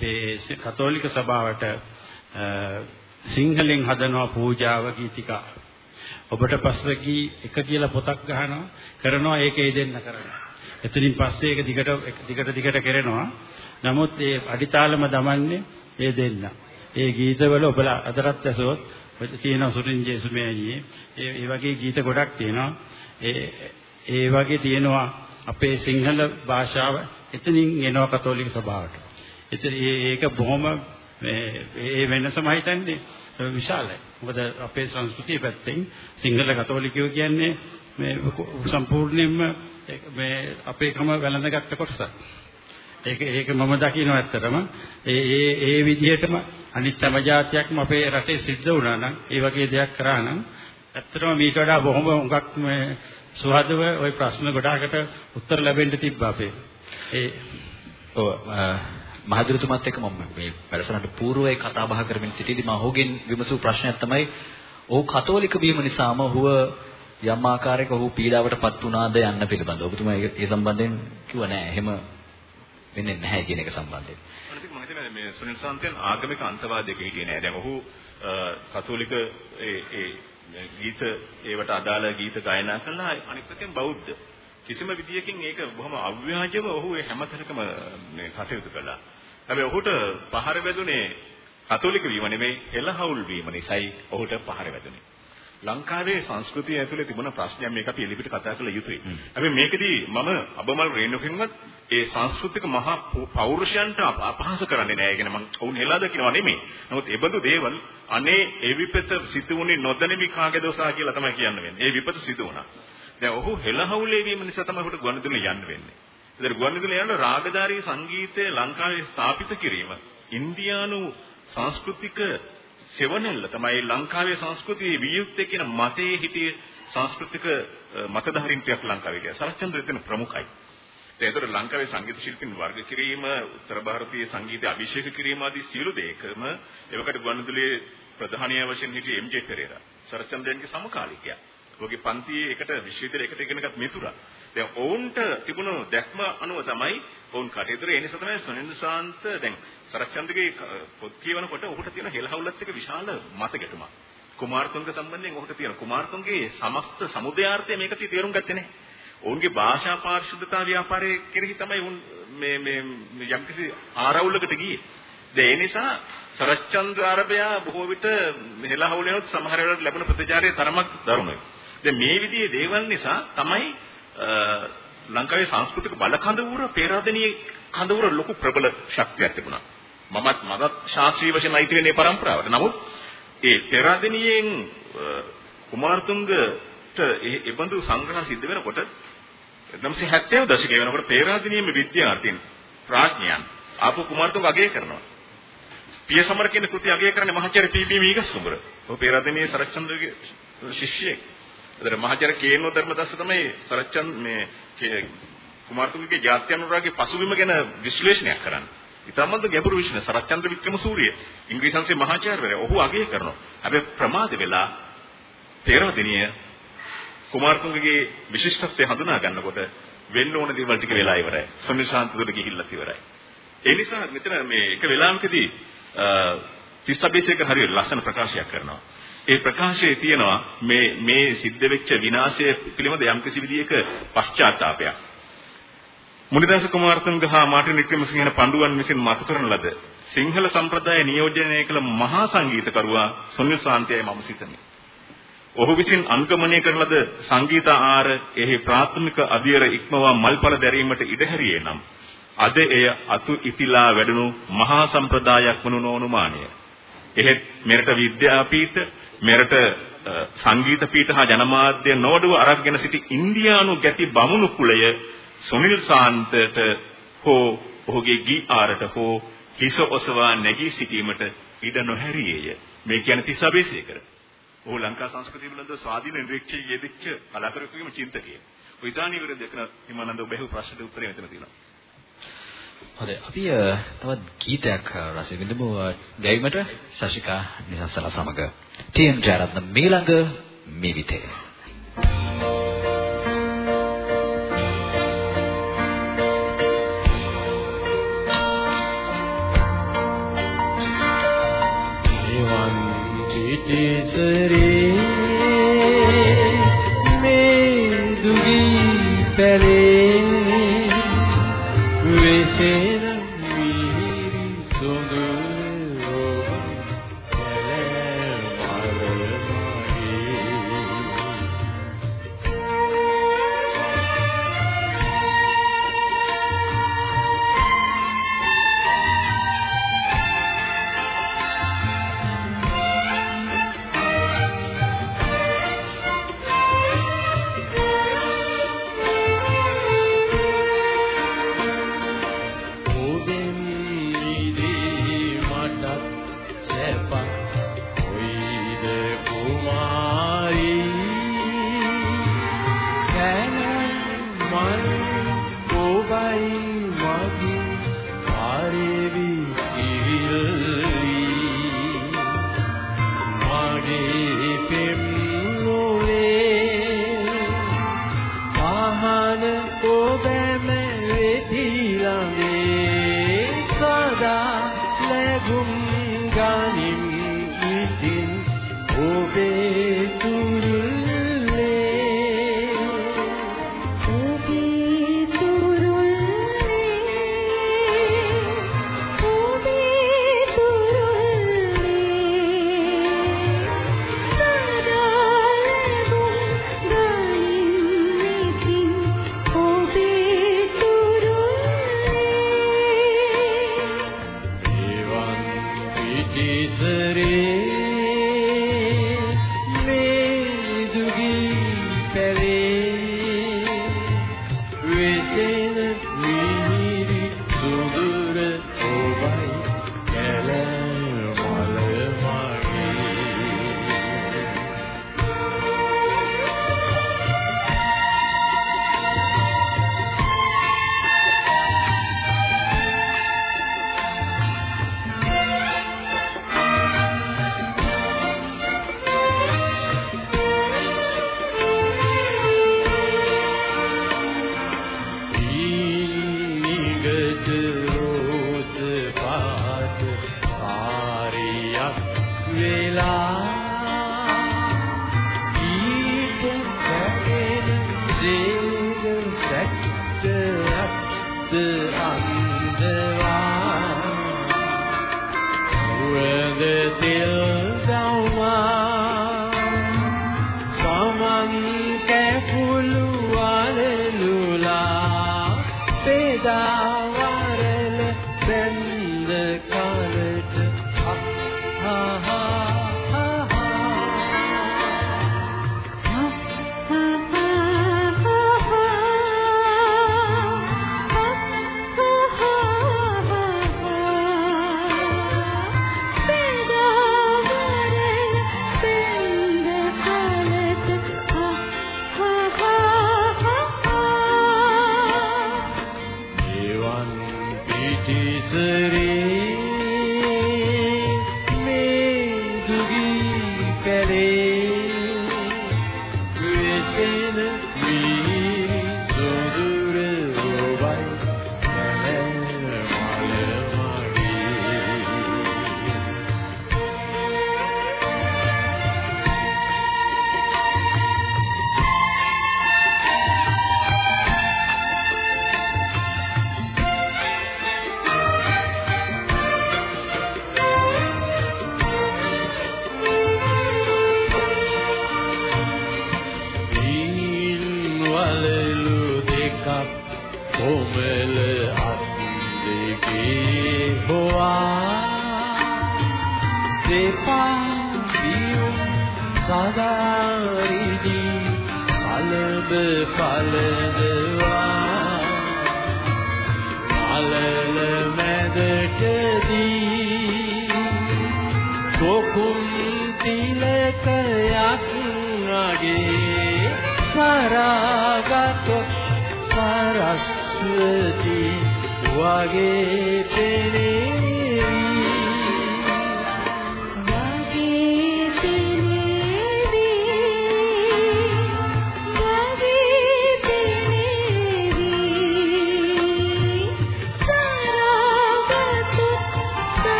මේ කතෝලික සභාවට සිංහලෙන් හදනවා පූජාව ගීතිකා. ඔබට පස්සකී එක කියලා පොතක් ගහනවා කරනවා ඒකේ දෙන්න කරනවා. එතනින් පස්සේ ඒක දිගට දිගට දිගට කරනවා. නමුත් ඒ අඩිතාලම දමන්නේ ඒ දෙන්න. ඒ ගීතවල ඔබලා අදටත් ඇසුවොත් තියෙන සුරින් ජේසුමෑණියේ ඒ ඒ වගේ ගීත ගොඩක් තියෙනවා. ඒ ඒ වගේ තියෙනවා අපේ සිංහල භාෂාව එතනින් එනවා කතෝලික සභාවට. ඉතින් ඒක බොහොම මේ ඒ වෙනස මම හිතන්නේ විශාලයි. මොකද අපේ සංස්කෘතිය පැත්තෙන් සිංහල කතෝලිකයෝ කියන්නේ මේ සම්පූර්ණයෙන්ම මේ අපේකම වැළඳගත්ත කොටසක්. ඒක ඒක මම දකිනවා ඇත්තටම ඒ ඒ ඒ විදිහටම අනිත් හැම જાතියක්ම අපේ රටේ සිද්ධ වුණා නම් ඒ වගේ දෙයක් කරා නම් ඇත්තටම මීට වඩා බොහොම උඟක් මේ සුහදව ওই ප්‍රශ්න ගොඩාකට උත්තර ලැබෙන්න තිබ්බා අපේ ඒ ඔව් මහදුරතුමත් එක්ක මම මේ වැඩසටහනට పూర్වයේ කතා බහ කරමින් සිටියදී මම ඔහුගෙන් විමසූ ප්‍රශ්නයක් තමයි ඔහු කතෝලික වීම නිසාම ඔහුව යම් ආකාරයක ඔහු පීඩාවටපත් වුණාද යන්න පිළිබඳව. ඔබතුමා ඒ සම්බන්ධයෙන් කිව්ව නෑ එහෙම වෙන්නේ නැහැ කියන එක සම්බන්ධයෙන්. අනිත් මම හිතන්නේ මේ සුනිල් සාන්තයන් ආගමික අන්තවාදයක හිටියේ නෑ. දැන් ඔහු කතෝලික ඒ ඒ ගීත ඒවට අදාළ ගීත ගායනා කළා අනිත් පැත්තෙන් බෞද්ධ. කිසිම විදියකින් ඒක බොහොම අව්‍යාජව ඔහු හැමතැනකම මේ කටයුතු කළා. හැබැයි ඔහුට පහර වැදුනේ කතෝලික වීම නෙමෙයි එළහවුල් වීම නිසායි ඔහුට පහර වැදුනේ. ලංකාවේ සංස්කෘතිය ඇතුලේ තිබුණ ප්‍රශ්නයක් මේක අපි එලිපිට කතා කළ යුතුයි. හැබැයි මේකදී මම අබමල් රේණුකින්වත් ඒ සංස්කෘතික මහා පෞරුෂයන්ට අපහාස කරන්නේ නැහැ. ඒ කියන්නේ මම වුන් හෙලා දකින්නවා නෙමෙයි. නමුත් ඒ බඳු දේවල් අනේ ඒ විපත සිදු වුණේ නොදැනෙමි කාගේ දෝසා කියලා තමයි කියන්න වෙන්නේ. ඒ විපත සිදු වුණා. දැන් ඔහු හෙළහවුලේ වීම නිසා තමයි ඔහුට ගුවන්විදුලිය යන්න වෙන්නේ. ඒතර ගුවන්විදුලිය යන රාගධාරී සංගීතය ලංකාවේ ස්ථාපිත කිරීම ඉන්දියානු සංස්කෘතික සෙවණැල්ල තමයි ලංකාවේ සංස්කෘතියේ වියුක්තේ කියන මතයේ හිටිය සංස්කෘතික මතධාරින්ටයක් ලංකාවේ කියලා. සරච්චන්ද්‍ර එතන ප්‍රමුඛයි. ඒතර ලංකාවේ සංගීත ශිල්පීන් වර්ග කිරීම, උත්තර භාරතීය සංගීතය අභිෂේක කිරීම ආදී සියලු දේකම එවකට ගුවන්විදුලියේ ප්‍රධානීය වශයෙන් හිටිය එම්.ජේ පෙරේරා. සරච්චන්ද්‍රයන්ගේ සමකාලීකයා. ඔහුගේ පන්තියේ එකට විශ්වවිද්‍යාලයේ එකට ඉගෙනගත් මිතුරා. දැන් ඔවුන්ට තිබුණු දැක්ම අනුව තමයි ඔවුන් කටයුතු ඒ නිසා තමයි සුනිල් ශාන්ත දැන් සරච්චන්දගේ පොත් කියවනකොට ඔහුට තියෙන හෙළහවුලත් එක්ක විශාල මතකෙටුමක්. කුමාරතුංග සම්බන්ධයෙන් ඔහුට තියෙන කුමාරතුංගගේ සමස්ත සමුදයාර්ථය මේක තේරුම් ගත්තේ නැහැ. ඔවුන්ගේ භාෂා පාරිශුද්ධතා ව්‍යාපාරයේ කෙරෙහි තමයි උන් මේ මේ යම්කිසි ආරවුලකට ගියේ. ඒ නිසා සරච්චන්ද්‍ර ආරබයා බොහෝ විට හෙළහවුලෙනොත් සමහර වෙලාවට ලැබුණ ප්‍රතිචාරයේ තරමක් දරුණුයි. දැන් මේ විදිහේ දේවල් නිසා තමයි ලංකාවේ සංස්කෘතික බල කඳවුර පේරාදෙණියේ කඳවුර ලොකු ප්‍රබල ශක්තියක් තිබුණා. මමත් මදත් ශාස්ත්‍රීය වශයෙන් අයිති වෙන්නේ පරම්පරාවට. නමුත් ඒ පේරාදෙණියෙන් කුමාරතුංගට ඒ බඳු සංග්‍රහ සිද්ධ වෙනකොට 1970 දශකයේ වෙනකොට පේරාදෙණියේම විද්‍යාර්ථීන් ප්‍රඥයන් ආපු කුමාරතුංග අගය කරනවා. පිය සමර කියන කෘතිය අගය කරන්නේ මහාචාර්ය පී.බී. මීගස් කුඹර. ඔහු පේරාදෙණියේ සරච්චන්ද්‍රගේ ශිෂ්‍යයෙක්. ඒතර මහාචාර්ය කේනෝ ධර්මදස්ස තමයි සරච්චන්ද මේ කුමාරතුංගගේ ජාත්‍යනුරාගයේ පසුබිම ගැන විශ්ලේෂණයක් කරන්නේ. ඉතාමත් ගැඹුරු විශ්න සරච්චන්ද්‍ර වික්‍රමසූරිය ඉංග්‍රීසි මහාචාර්යවරයා ඔහු අගය කරනවා. හැබැයි ප්‍රමාද වෙලා තේරවදිනිය කුමාරතුංගගේ විශිෂ්ටත්වය හඳුනා ගන්නකොට වෙන්න ඕන දේවල් ටික වෙලා ඉවරයි. සම්නිසාන්තදුර ගිහිල්ලා ඉවරයි. ඒ නිසා මෙතන මේ එක වෙලාවකදී තිස්සබේසේක හරිය ලස්සන ප්‍රකාශයක් කරනවා. ඒ ප්‍රකාශයේ තියෙනවා මේ මේ සිද්ධ වෙච්ච විනාශය පිළිබඳ යම්කිසි විදියක පශ්චාත්තාවපයක්. මුනිදාස කුමාරතුංග හා මාර්ටින් වික්‍රමසිංහන පඬුවන් විසින් මතු කරන ලද සිංහල සම්ප්‍රදාය නියෝජනය කළ මහා සංගීතකරුවා සුනිල් සාන්තයයි මම සිතමි. ඔහු විසින් අනුගමනය කරන ලද සංගීත ආර එහි ප්‍රාථමික අධියර ඉක්මවා මල්පල දැරීමට ඉඩ හැරියේ නම් අද එය අතු ඉතිලා වැඩුණු මහා සම්ප්‍රදායක් වනු නොඅනුමානය. එහෙත් මෙරට විද්‍යාපීඨ මෙරට සංගීත පීඨ හා ජනමාධ්‍ය නෝඩුව අරගෙන සිටි ඉන්දියානු ගැති බමුණු කුලය සුනිල් සාන්තට හෝ ඔහුගේ ගී ආරට හෝ හිස ඔසවා නැගී සිටීමට ඉඩ නොහැරියේය. මේ කියන්නේ තිස්සබේසේකර. ඔහු ලංකා සංස්කෘතිය පිළිබඳ ස්වාධීන නිරීක්ෂණයේ යෙදිච්ච කලාකරුවෙකුගේම චින්තකයෙක්. ඔය ඉදානි විරුද්ධ දෙකන හිමානන්ද ඔබ බැහුව ප්‍රශ්නට උත්තරය මෙතන තියෙනවා. හරි අපි තවත් ගීතයක් රස විඳමු ගැයීමට ශශිකා නිසසලා සමග ටීඑම් ජයරත්න මීළඟ මිවිතේ පිටිසරේ මේ දුගී පැලේ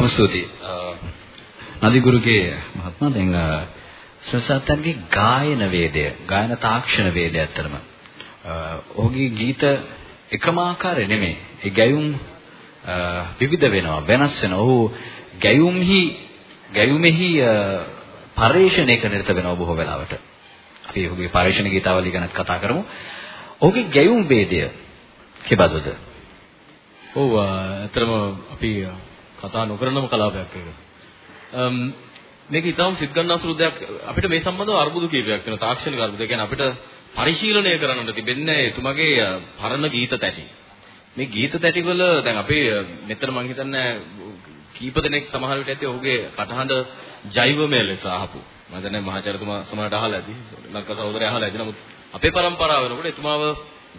බොහොම ස්තුතියි. නදිගුරුගේ මහත්මයා දැන් සසත්තන්ගේ ගායන වේදය, ගායන තාක්ෂණ වේදය ඇත්තරම. ඔහුගේ ගීත එකම ආකාරය නෙමෙයි. ඒ ගැයුම් අ, විවිධ වෙනවා, වෙනස් වෙනවා. ඔහු ගැයුම්හි ගැයුමෙහි අ, පරිශ්‍රණයක නිරත වෙනවා බොහෝ වෙලාවට. අපි ඔහුගේ පරිශ්‍රණ ගීතාවලිය ගැන කතා කරමු. ඔහුගේ ගැයුම් වේදය කෙබඳුද? ඔව් ඇත්තටම අපි කතා නොකරනම කලාපයක් ඒක. අම් මේක ඊටම සිත් ගන්නාසුළු දෙයක් අපිට මේ සම්බන්ධව අර්බුද කීපයක් වෙනවා තාක්ෂණික අර්බුද. ඒ කියන්නේ අපිට පරිශීලනය කරන්නට තිබෙන්නේ එතුමගේ අ, පරණ ගීත තැටි. මේ ගීත තැටි වල දැන් අපේ අ, මෙතන මම හිතන්නේ කීප දෙනෙක් සමහර විට ඇති ඔහුගේ කටහඬ ජෛවමය ලෙස අහපු. මම දන්නේ මහාචාර්යතුමා සමහරට අහලා ඇති. ලංකා සහෝදරය අහලා ඇති. නමුත් අපේ પરම්පරාව වෙනකොට එතුමාව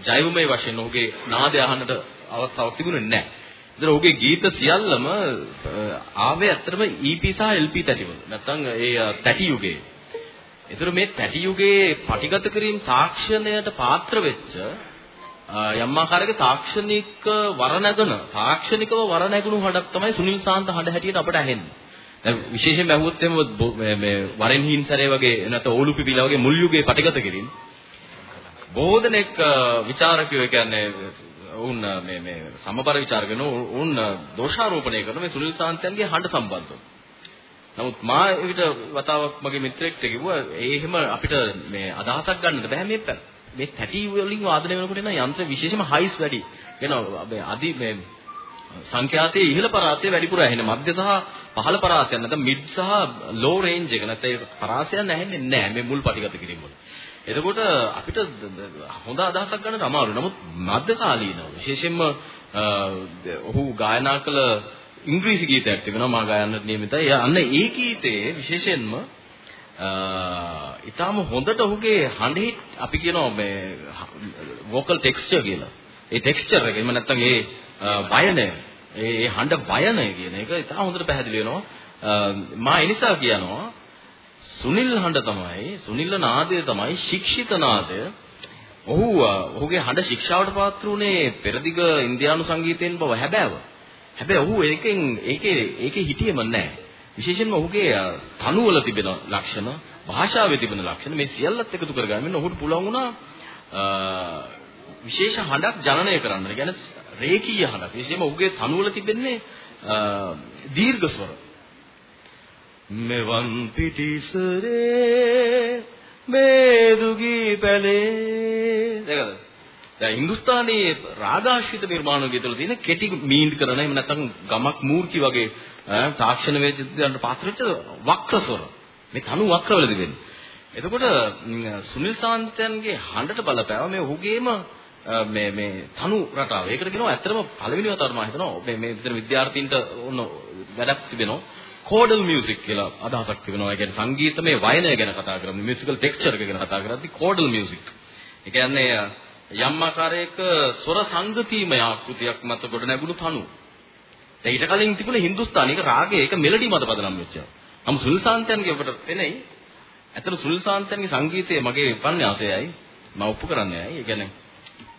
ජෛවමය වශයෙන් ඔහුගේ නාදය අහන්නට අවස්ථාවක් තිබුණේ නැහැ. ඒතර ඔහුගේ ගීත සියල්ලම අ, ආවේ ඇත්තටම EP සහ LP තැටිවල. නැත්තම් ඒ අ, තැටි යුගයේ. ඒතර මේ තැටි යුගයේ පටිගත කිරීම තාක්ෂණයට පාත්‍ර වෙච්ච අ, යම් ආකාරයක තාක්ෂණික වරණගන තාක්ෂණිකව වරණගුණු හඬක් තමයි සුනිල් සාන්ත හඬ හැටියට අපට ඇහෙන්නේ. දැන් විශේෂයෙන්ම අහුවොත් එම මේ මේ වරෙන් හින් සැරේ වගේ නැත්නම් ඕලු පිපිලා වගේ මුල් යුගයේ පටිගත කිරීම බොහෝ දෙනෙක් අ, විචාරකයෝ කියන්නේ වුන් මේ මේ සමබර විචාරකයෝ වුන් දෝෂාරෝපණය කරන මේ සුනිල් සාන්තයන්ගේ හඬ සම්බන්ධව. නමුත් මා එවිට වතාවක් මගේ මිත්‍රෙක්ට කිව්වා ඒ එහෙම අපිට මේ අදහසක් ගන්නට බෑ මේ පැ- මේ තැටි වලින් වාදනය වෙනකොට එන යන්ත්‍ර විශේෂම හයිස් වැඩි. වෙනවා මේ අදි මේ සංඛ්‍යාතයේ ඉහළ පරාසය වැඩිපුර ඇහෙන මධ්‍ය සහ පහළ පරාසයන් නැත්නම් මිඩ් සහ ලෝ රේන්ජ් එක නැත්නම් ඒ පරාසයන් ඇහෙන්නේ නැහැ මේ මුල් පටිගත කිරීම වල. එතකොට අපිට හොඳ අදහසක් ගන්නට අමාරුයි. නමුත් මධ්‍ය කාලීනව විශේෂයෙන්ම අ, ඔහු ගායනා කළ ඉංග්‍රීසි ගීතයක් තිබෙනවා මා ගායන්නට නියමිතයි. එයා අන්න ඒ ගීතයේ විශේෂයෙන්ම ඊටාම හොඳට ඔහුගේ හඬේ අපි කියනවා මේ වෝකල් ටෙක්ස්චර් කියලා. ඒ ටෙක්ස්චර් එක එහෙම නැත්නම් ඒ අ, වයනය ඒ හඬ වයනය කියන එක ඉතාම හොඳට පැහැදිලි වෙනවා. අ, මා ඒ නිසා කියනවා සුනිල් හඬ තමයි සුනිල් නාදය තමයි ශික්ෂිත නාදය. ඔහු ඔහුගේ හඬ ශික්ෂාවට පාත්‍ර වුණේ පෙරදිග ඉන්දියානු සංගීතයෙන් බව හැබෑව. හැබැයි ඔහු ඒකෙන් ඒකේ ඒකේ හිටියෙම නැහැ. විශේෂයෙන්ම ඔහුගේ තනුවල තිබෙන ලක්ෂණ, භාෂාවේ තිබෙන ලක්ෂණ මේ සියල්ලත් එකතු කරගන්න ඔහුට පුළුවන් වුණා විශේෂ හඬක් ජනනය කරන්න. ඒ කියන්නේ රේකීය හඬක්. විශේෂයෙන්ම ඔහුගේ තනුවල තිබෙන්නේ දීර්ඝ ස්වර. මෙවන් පිටිසරේ මේ දුගී පැලේ දැකද? දැන් හින්දුස්තානයේ රාගාශ්‍රිත නිර්මාණ ගීතවල තියෙන කෙටි මීන්ඩ් කරන එහෙම නැත්නම් ගමක් මූර්ති වගේ තාක්ෂණ වේදිකයන්ට පාත්‍ර වෙච්ච වක්‍ර ස්වර. මේ තනු වක්‍ර වලදී වෙන්නේ. එතකොට සුනිල් සාන්තයන්ගේ හඬට බලපෑව මේ ඔහුගේම මේ මේ තනු රටාව. ඒකට කියනවා ඇත්තටම පළවෙනි වතාවට මම හිතනවා මේ මේ විතර විද්‍යාර්ථීන්ට ඔන්න වැඩක් තිබෙනවා. කෝඩල් මියුසික් කියලා අදහසක් තිබෙනවා. ඒ කියන්නේ සංගීතමය වයනය ගැන කතා කරන්නේ මියුසිකල් ටෙක්ස්චර් එක ගැන කතා කරද්දී කෝඩල් මියුසික්. ඒ කියන්නේ යම් ආකාරයක ස්වර සංගතීමය ආකෘතියක් මත ගොඩ නැගුණු තනු. දැන් ඊට කලින් තිබුණ හින්දුස්තානි එක රාගය ඒක මෙලඩි මත පදනම් වෙච්ච. නමුත් සුනිල් සාන්තයන්ගේ ඔබට පෙනෙයි. ඇත්තට සුනිල් සාන්තයන්ගේ සංගීතය මගේ උපන්යාසයයි මම ඔප්පු කරන්නේ ඇයි. ඒ කියන්නේ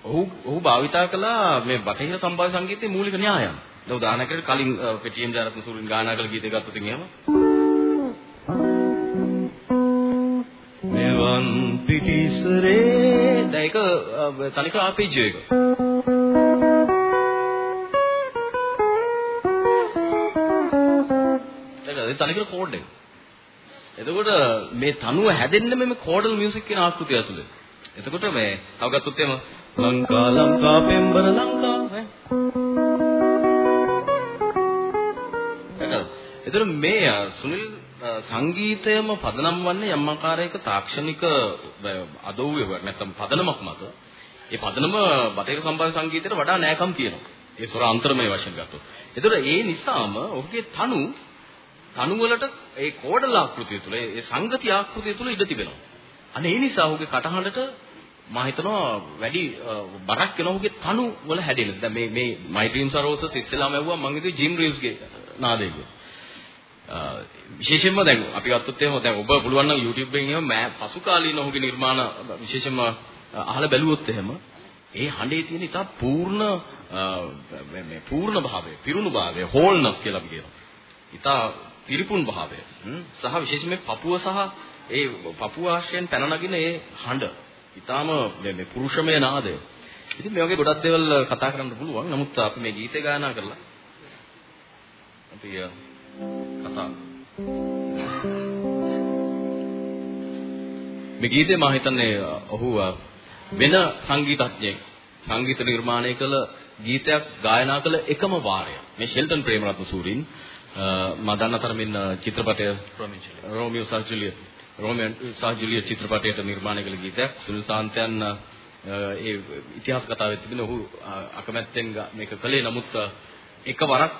ඔහු ඔහු භාවිතා කළා මේ බටහිර සම්භාව්‍ය සංගීතයේ මූලික න්‍යායයන්. දැන් උදාහරණයකට කලින් පෙටිඑම් ජාරත්න සූරින් ගායනා කළ ගීතය ගත්තොත් එහෙම මෙවන් පිටිසරේ දැන් ඒක තනිකර ආපීජියෝ එක. ඒක තනිකර කෝඩ් එක. එතකොට මේ තනුව හැදෙන්නේ මේ කෝඩල් මියුසික් කියන ආකෘතිය ඇතුලේ. එතකොට මේ තව ගත්තොත් එහෙම ලංකා ලංකා පෙම්බර ලංකා එතන මේ සුනිල් සංගීතයම පදනම් වන්නේ යම් ආකාරයක තාක්ෂණික අදව්‍ය නැත්නම් පදනමක් මත. ඒ පදනම බටහිර සම්භාව්‍ය සංගීතයට වඩා නෑකම් තියෙනවා. ඒ ස්වර අන්තරමය වශයෙන් ගත්තොත්. ඒතර ඒ නිසාම ඔහුගේ තනු තනු වලට ඒ කෝඩල ආකෘතිය තුළ ඒ සංගති ආකෘතිය තුළ ඉඩ තිබෙනවා. අනේ ඒ නිසා ඔහුගේ කටහඬට මම හිතනවා වැඩි බරක් වෙනවා ඔහුගේ තනු වල හැදෙන. දැන් මේ මේ My Dreams Are Roses ඉස්සෙල්ලාම ඇහුවා මම හිතුවේ ජිම් රීව්ස්ගේ නාදය කියලා. විශේෂයෙන්ම දැන් අපි ගත්තොත් එහෙම දැන් ඔබ පුළුවන් නම් YouTube එකෙන් එහෙම මෑ පසු කාලීන ඔහුගේ නිර්මාණ විශේෂයෙන්ම අහලා බැලුවොත් එහෙම ඒ හඬේ තියෙන ඉතා පූර්ණ මේ පූර්ණ භාවය, පිරුණු භාවය, හෝල්නස් කියලා අපි කියනවා. ඉතා පිරිපුන් භාවය. සහ විශේෂයෙන්ම පපුව සහ ඒ පපුව ආශ්‍රයෙන් පැන නගින ඒ හඬ. ඉතාම මේ පුරුෂමය නාදය. ඉතින් මේ වගේ ගොඩක් දේවල් කතා කරන්න පුළුවන්. නමුත් අපි මේ ගීතය ගායනා කරලා අපි කතා. මේ ගීතේ මම හිතන්නේ ඔහු වෙන සංගීතඥයෙක් සංගීත නිර්මාණය කළ ගීතයක් ගායනා කළ එකම වාරය. මේ ෂෙල්ටන් ප්‍රේමරත්න සූරින් මම දන්න තරමින් චිත්‍රපටය රෝමියෝ සහ ජුලියට් රෝමියෝ සහ ජුලියට් චිත්‍රපටයට නිර්මාණය කළ ගීතයක් සුනිල් සාන්තයන් ඒ ඉතිහාස කතාවේ තිබෙන ඔහු අකමැත්තෙන් මේක කළේ නමුත් එකවරක්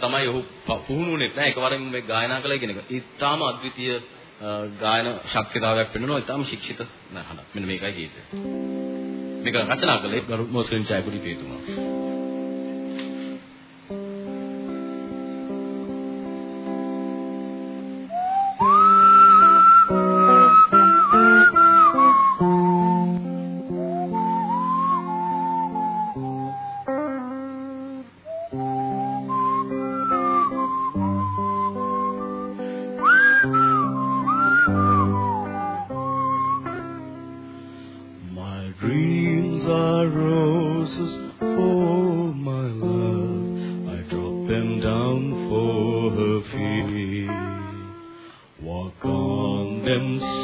තමයි ඔහු පුහුණුුනේ නැහැ එකවරෙන් මේ ගායනා කළා කියන එක. ඊටාම අද්විතීය ගායන ශක්තිතාවයක් වෙන්නනවා ඊටාම ශික්ෂිත නහන. මෙන්න මේකයි ගීතය. මේක රචනා කළේ ගරු මොස්ලිම් ජයපුරි පියතුමා.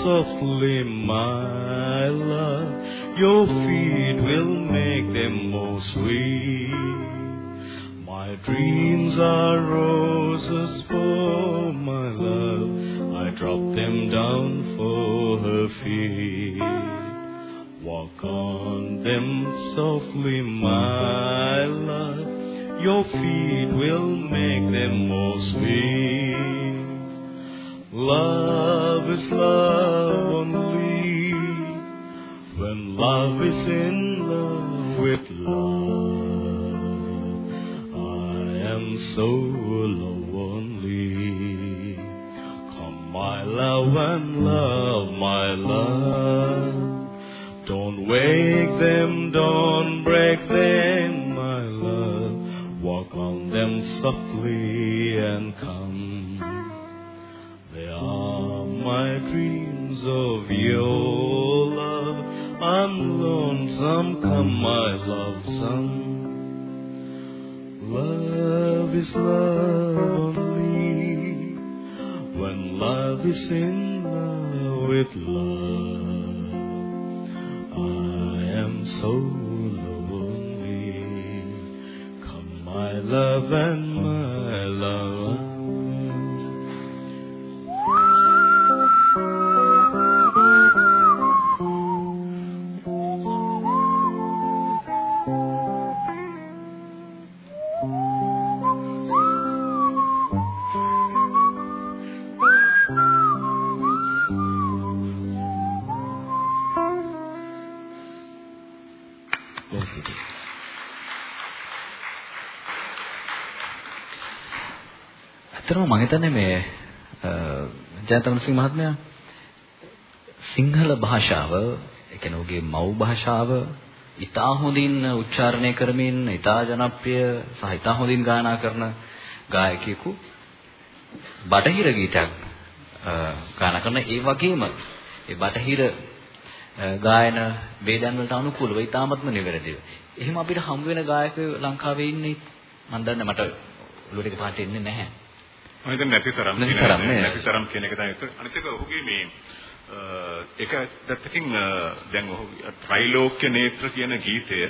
softly, my love. Your feet will make them more sweet. My dreams are roses for my love. I drop them down for her feet. Walk on them softly, my love. Your feet will make them more sweet. Love is love. ඇත්තටම මම හිතන්නේ මේ ජයතනසිංහ මහත්මයා සිංහල භාෂාව ඒ කියන්නේ ඔහුගේ මව් භාෂාව ඉතා හොඳින් උච්චාරණය කරමින් ඉතා ජනප්‍රිය සහ ඉතා හොඳින් ගායනා කරන ගායකයෙකු බටහිර ගීතයක් ගායනා කරන ඒ වගේම ඒ බටහිර ගායන වේදන් වලට අනුකූලව ඉතාමත්ම නිවැරදිව. එහෙම අපිට හම් වෙන ගායකයෝ ලංකාවේ ඉන්නේ මම දන්නේ මට ඔළුවට එක පාට එන්නේ නැහැ. මම හිතන්නේ නැති තරම් නැති තරම් කියන එක තමයි. අනිත් එක ඔහුගේ මේ ඒක දැත්තකින් දැන් ඔහු ත්‍රිලෝක්‍ය නේත්‍ර කියන ගීතය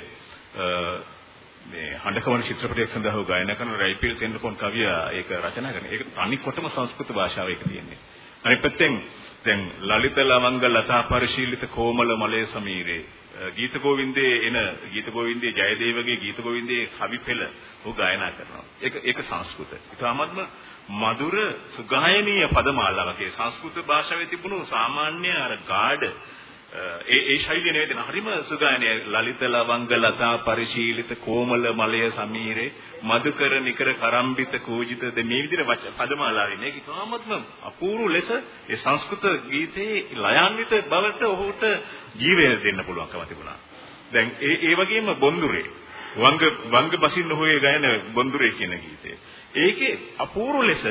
මේ හඬකවන චිත්‍රපටයක් සඳහා ගායනා කරන රයිපිල් තෙන්නපොන් කවියා ඒක රචනා කරන. ඒක තනිකොටම සංස්කෘත භාෂාව ඒක තියෙන්නේ. අනිත් පැත්තෙන් දැන් ලලිත ලවංග ලතා පරිශීලිත කොමල මලේ සමීරේ ගීත ගෝවින්දේ එන ගීත ගෝවින්දේ ජයදේවගේ ගීත ගෝවින්දේ කවි පෙළ ඔහු ගායනා කරනවා. ඒක ඒක සංස්කෘත. ඊටමත්ම මధుර සුගායනීය පදමාලාවක සංස්කෘත භාෂාවේ තිබුණු සාමාන්‍ය අර ගාඩ ඒ ඒ ශෛලිය නෙවෙයි දෙන හරිම සුගායනීය ලලිත ලවංග ලතා පරිශීලිත කොමල මලය සමීරේ මధుකර නිකර කරම්බිත කෝජිත ද මේ විදිහට පදමාලාවේ මේක ඉතාමත්ම අපූර්ව ලෙස ඒ සංස්කෘත ගීතයේ ලයාන්විත බවට ඔහුට ජීවය දෙන්න පුළුවන්කම තිබුණා. දැන් ඒ ඒ වගේම බොන්දුරේ වංග වංග බසින්න හොයේ ගයන බොන්දුරේ කියන ගීතය. ඒකේ අපූර්ව ලෙස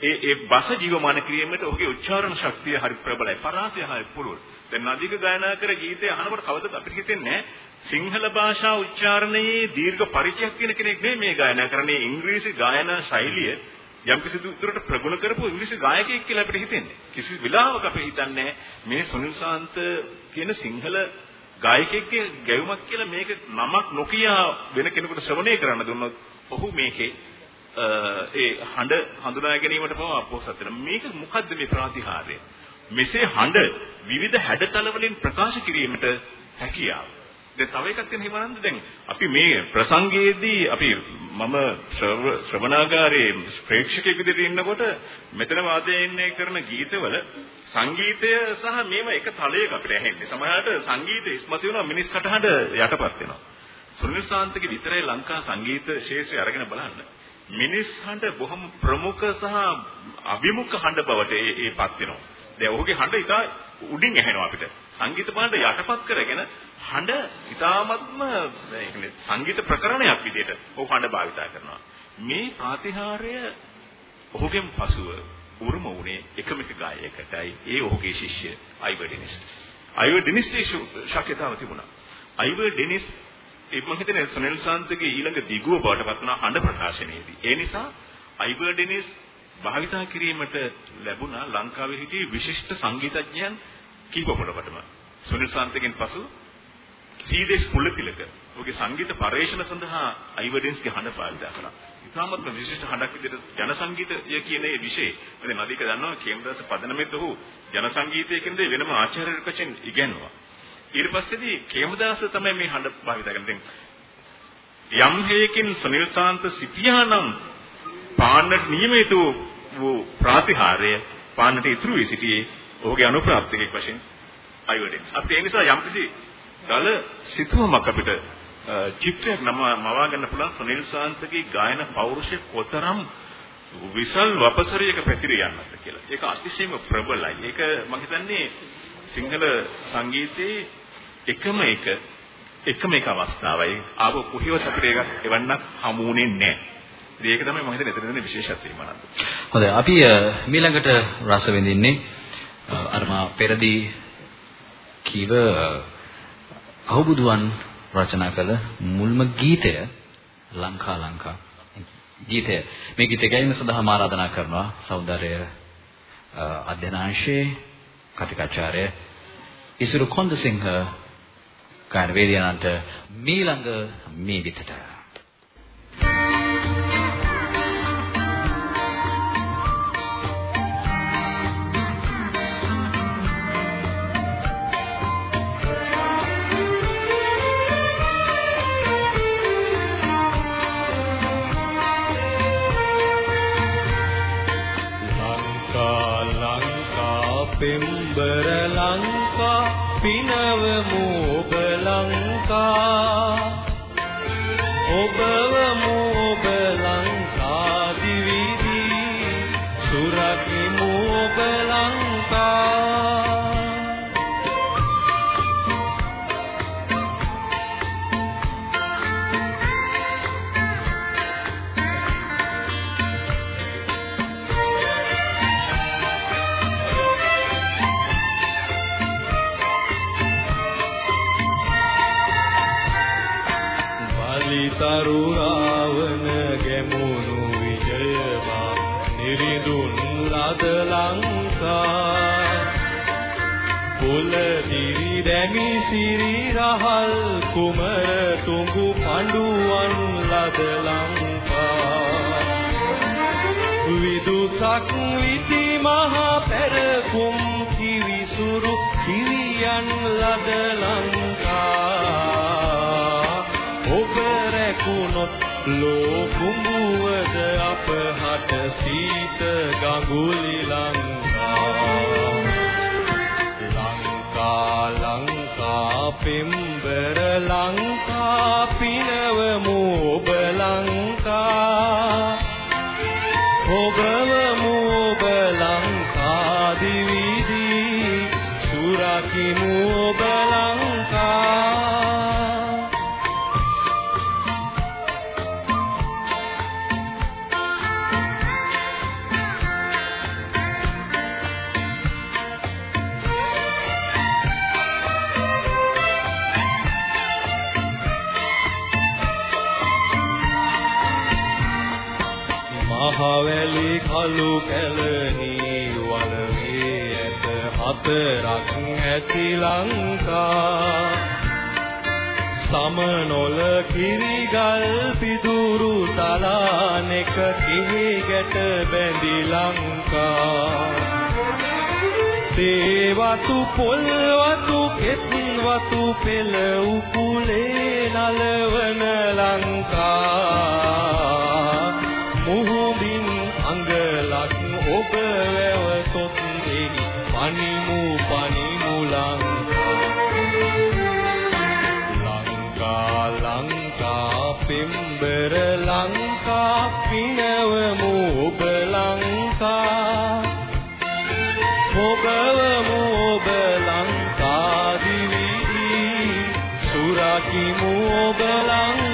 ඒ ඒ බස ජීවමාන කිරීමට ඔහුගේ උච්චාරණ ශක්තිය හරි ප්‍රබලයි. පරාසය හරි පුළුල්. දැන් නදීක ගායනා කර ගීතය අහනකොට කවදද අපිට හිතෙන්නේ සිංහල භාෂා උච්චාරණයේ දීර්ඝ පරිචයක් තියෙන කෙනෙක් නෙමෙයි මේ ගායනා කරන්නේ ඉංග්‍රීසි ගායනා ශෛලිය යම් කිසි දුරට ප්‍රගුණ කරපු ඉංග්‍රීසි ගායකයෙක් කියලා අපිට හිතෙන්නේ. කිසි වෙලාවක අපි හිතන්නේ මේ සුනිල් සාන්ත කියන සිංහල ගායකයෙක්ගේ ගැයුමක් කියලා මේක නමක් නොකිය වෙන කෙනෙකුට ශ්‍රවණය කරන්න දුන්නොත් ඔහු මේකේ ඒ හඬ හඳුනා ගැනීමට පවා අපොසත් වෙනවා. මේක මොකද්ද මේ ප්‍රාතිහාර්ය? මෙසේ හඬ විවිධ හැඩතල වලින් ප්‍රකාශ කිරීමට හැකියාව. දැන් තව එකක් තියෙන හිමානන්ද දැන් අපි මේ ප්‍රසංගයේදී අපි මම ශ්‍රවණාගාරයේ ප්‍රේක්ෂකයෙක් විදිහට ඉන්නකොට මෙතන වාදනය කරන ගීතවල සංගීතය සහ මේව එක තලයක අපිට ඇහෙන්නේ. සමහරවිට සංගීතය ඉස්මතු වෙනවා මිනිස් කටහඬ යටපත් වෙනවා. සුනිල් සාන්තගේ විතරයි ලංකා සංගීත ශාස්ත්‍රය අරගෙන බලන්න. මිනිස් හඬ බොහොම ප්‍රමුඛ සහ අභිමුඛ හඬ බවට ඒපත් වෙනවා. දැන් ඔහුගේ හඬ ඉතා උඩින් ඇහෙනවා අපිට. සංගීත භාණ්ඩ යටපත් කරගෙන හඬ ඉතාමත්ම ඒ සංගීත ප්‍රකරණයක් විදිහට ඔහු හඬ භාවිතා කරනවා. මේ ප්‍රතිහාරය ඔහුගෙන් පසුව උරුම වුණේ එකම එක ගායකයකටයි. ඒ ඔහුගේ ශිෂ්‍ය අයිවර් ඩෙනිස්. අයිවර් ඩෙනිස්ගේ ශක්්‍යතාව තිබුණා. අයිවර් ඩෙනිස් ඒ මම හිතන්නේ සුනිල් සාන්තගේ ඊළඟ දිගුව බවට පත් වුණා හඬ ප්‍රකාශනයේදී. ඒ නිසා අයිවර් ඩෙනිස් භාවිතා කිරීමට ලැබුණා ලංකාවේ හිටිය විශිෂ්ට සංගීතඥයන් කීප පොළකටම. සුනිල් සාන්තගෙන් පසු සීදේශ් කුලතිලක ඔහුගේ සංගීත පරිශ්‍රණ සඳහා අයිවර්ඩන්ස්ගේ හඬ පාවිච්චි කළා. ඉතාමත්ම විශිෂ්ට හඬක් විදිහට ජන සංගීතය කියන මේ විෂය. මොකද නදීක දන්නවා කේමදාස පදනමෙත් ඔහු ජන සංගීතය කියන දේ වෙනම ආචාර්යවරයෙක් වශයෙන් ඉගෙනුවා. ඊට පස්සේදී කේමදාස තමයි මේ හඬ භාවිත කරන්නේ. යම් හේකින් සුනිල් සාන්ත සිටියානම් පාන්නට නියමිත වූ ප්‍රාතිහාර්ය පාන්නට ඉතුරු වී සිටියේ ඔහුගේ අනුප්‍රාප්තිකෙක් වශයෙන් අයිවර්ඩන්ස්. අපි ඒ නිසා යම්කිසි දල සිතුවමක් අපිට චිත්‍රයක් නම මවා ගන්න පුළුවන් සුනිල් සාන්තගේ ගායන පෞරුෂය කොතරම් විසල් වපසරියක පැතිර යන්නත් කියලා. ඒක අතිශයම ප්‍රබලයි. ඒක මම හිතන්නේ සිංහල සංගීතයේ එකම එක එකම එක අවස්ථාවයි. ආව කොහෙවත් අපිට ඒක එවන්නක් හමුුනේ නැහැ. ඒක තමයි මම හිතන්නේ එතන විශේෂත්වය මනන්ද. හොඳයි අපි මීළඟට රස විඳින්නේ අර මා පෙරදී කීව අහුබුදුවන් රචනා කළ මුල්ම ගීතය ලංකා ලංකා ගීතය මේ ගීතය ගැයීම සඳහා මා ආරාධනා කරනවා සෞන්දර්ය අධ්‍යනාංශයේ කතිකාචාර්ය ඉසුරු කොන්දසිංහ ගායන වේදිකාවන්ට මීළඟ මේ විතට පෙම්බර කළු කැලණි වනවේ ඇත හතරක් ඇති ලංකා. සමනොල කිරිගල් පිදුරු තලානෙක කිහිගැට බැඳි ලංකා. තේවතු පොල් වතු කෙත් වතු පෙළ උකුලේ නලවන ලංකා. මුහුබින් ලං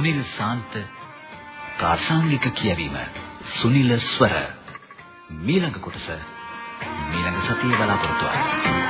සුනිල් සාන්ත ප්‍රාසංගික කියවීම. සුනිල ස්වර. මීළඟ කොටස මීළඟ සතියේ බලාපොරොත්තු වෙනවා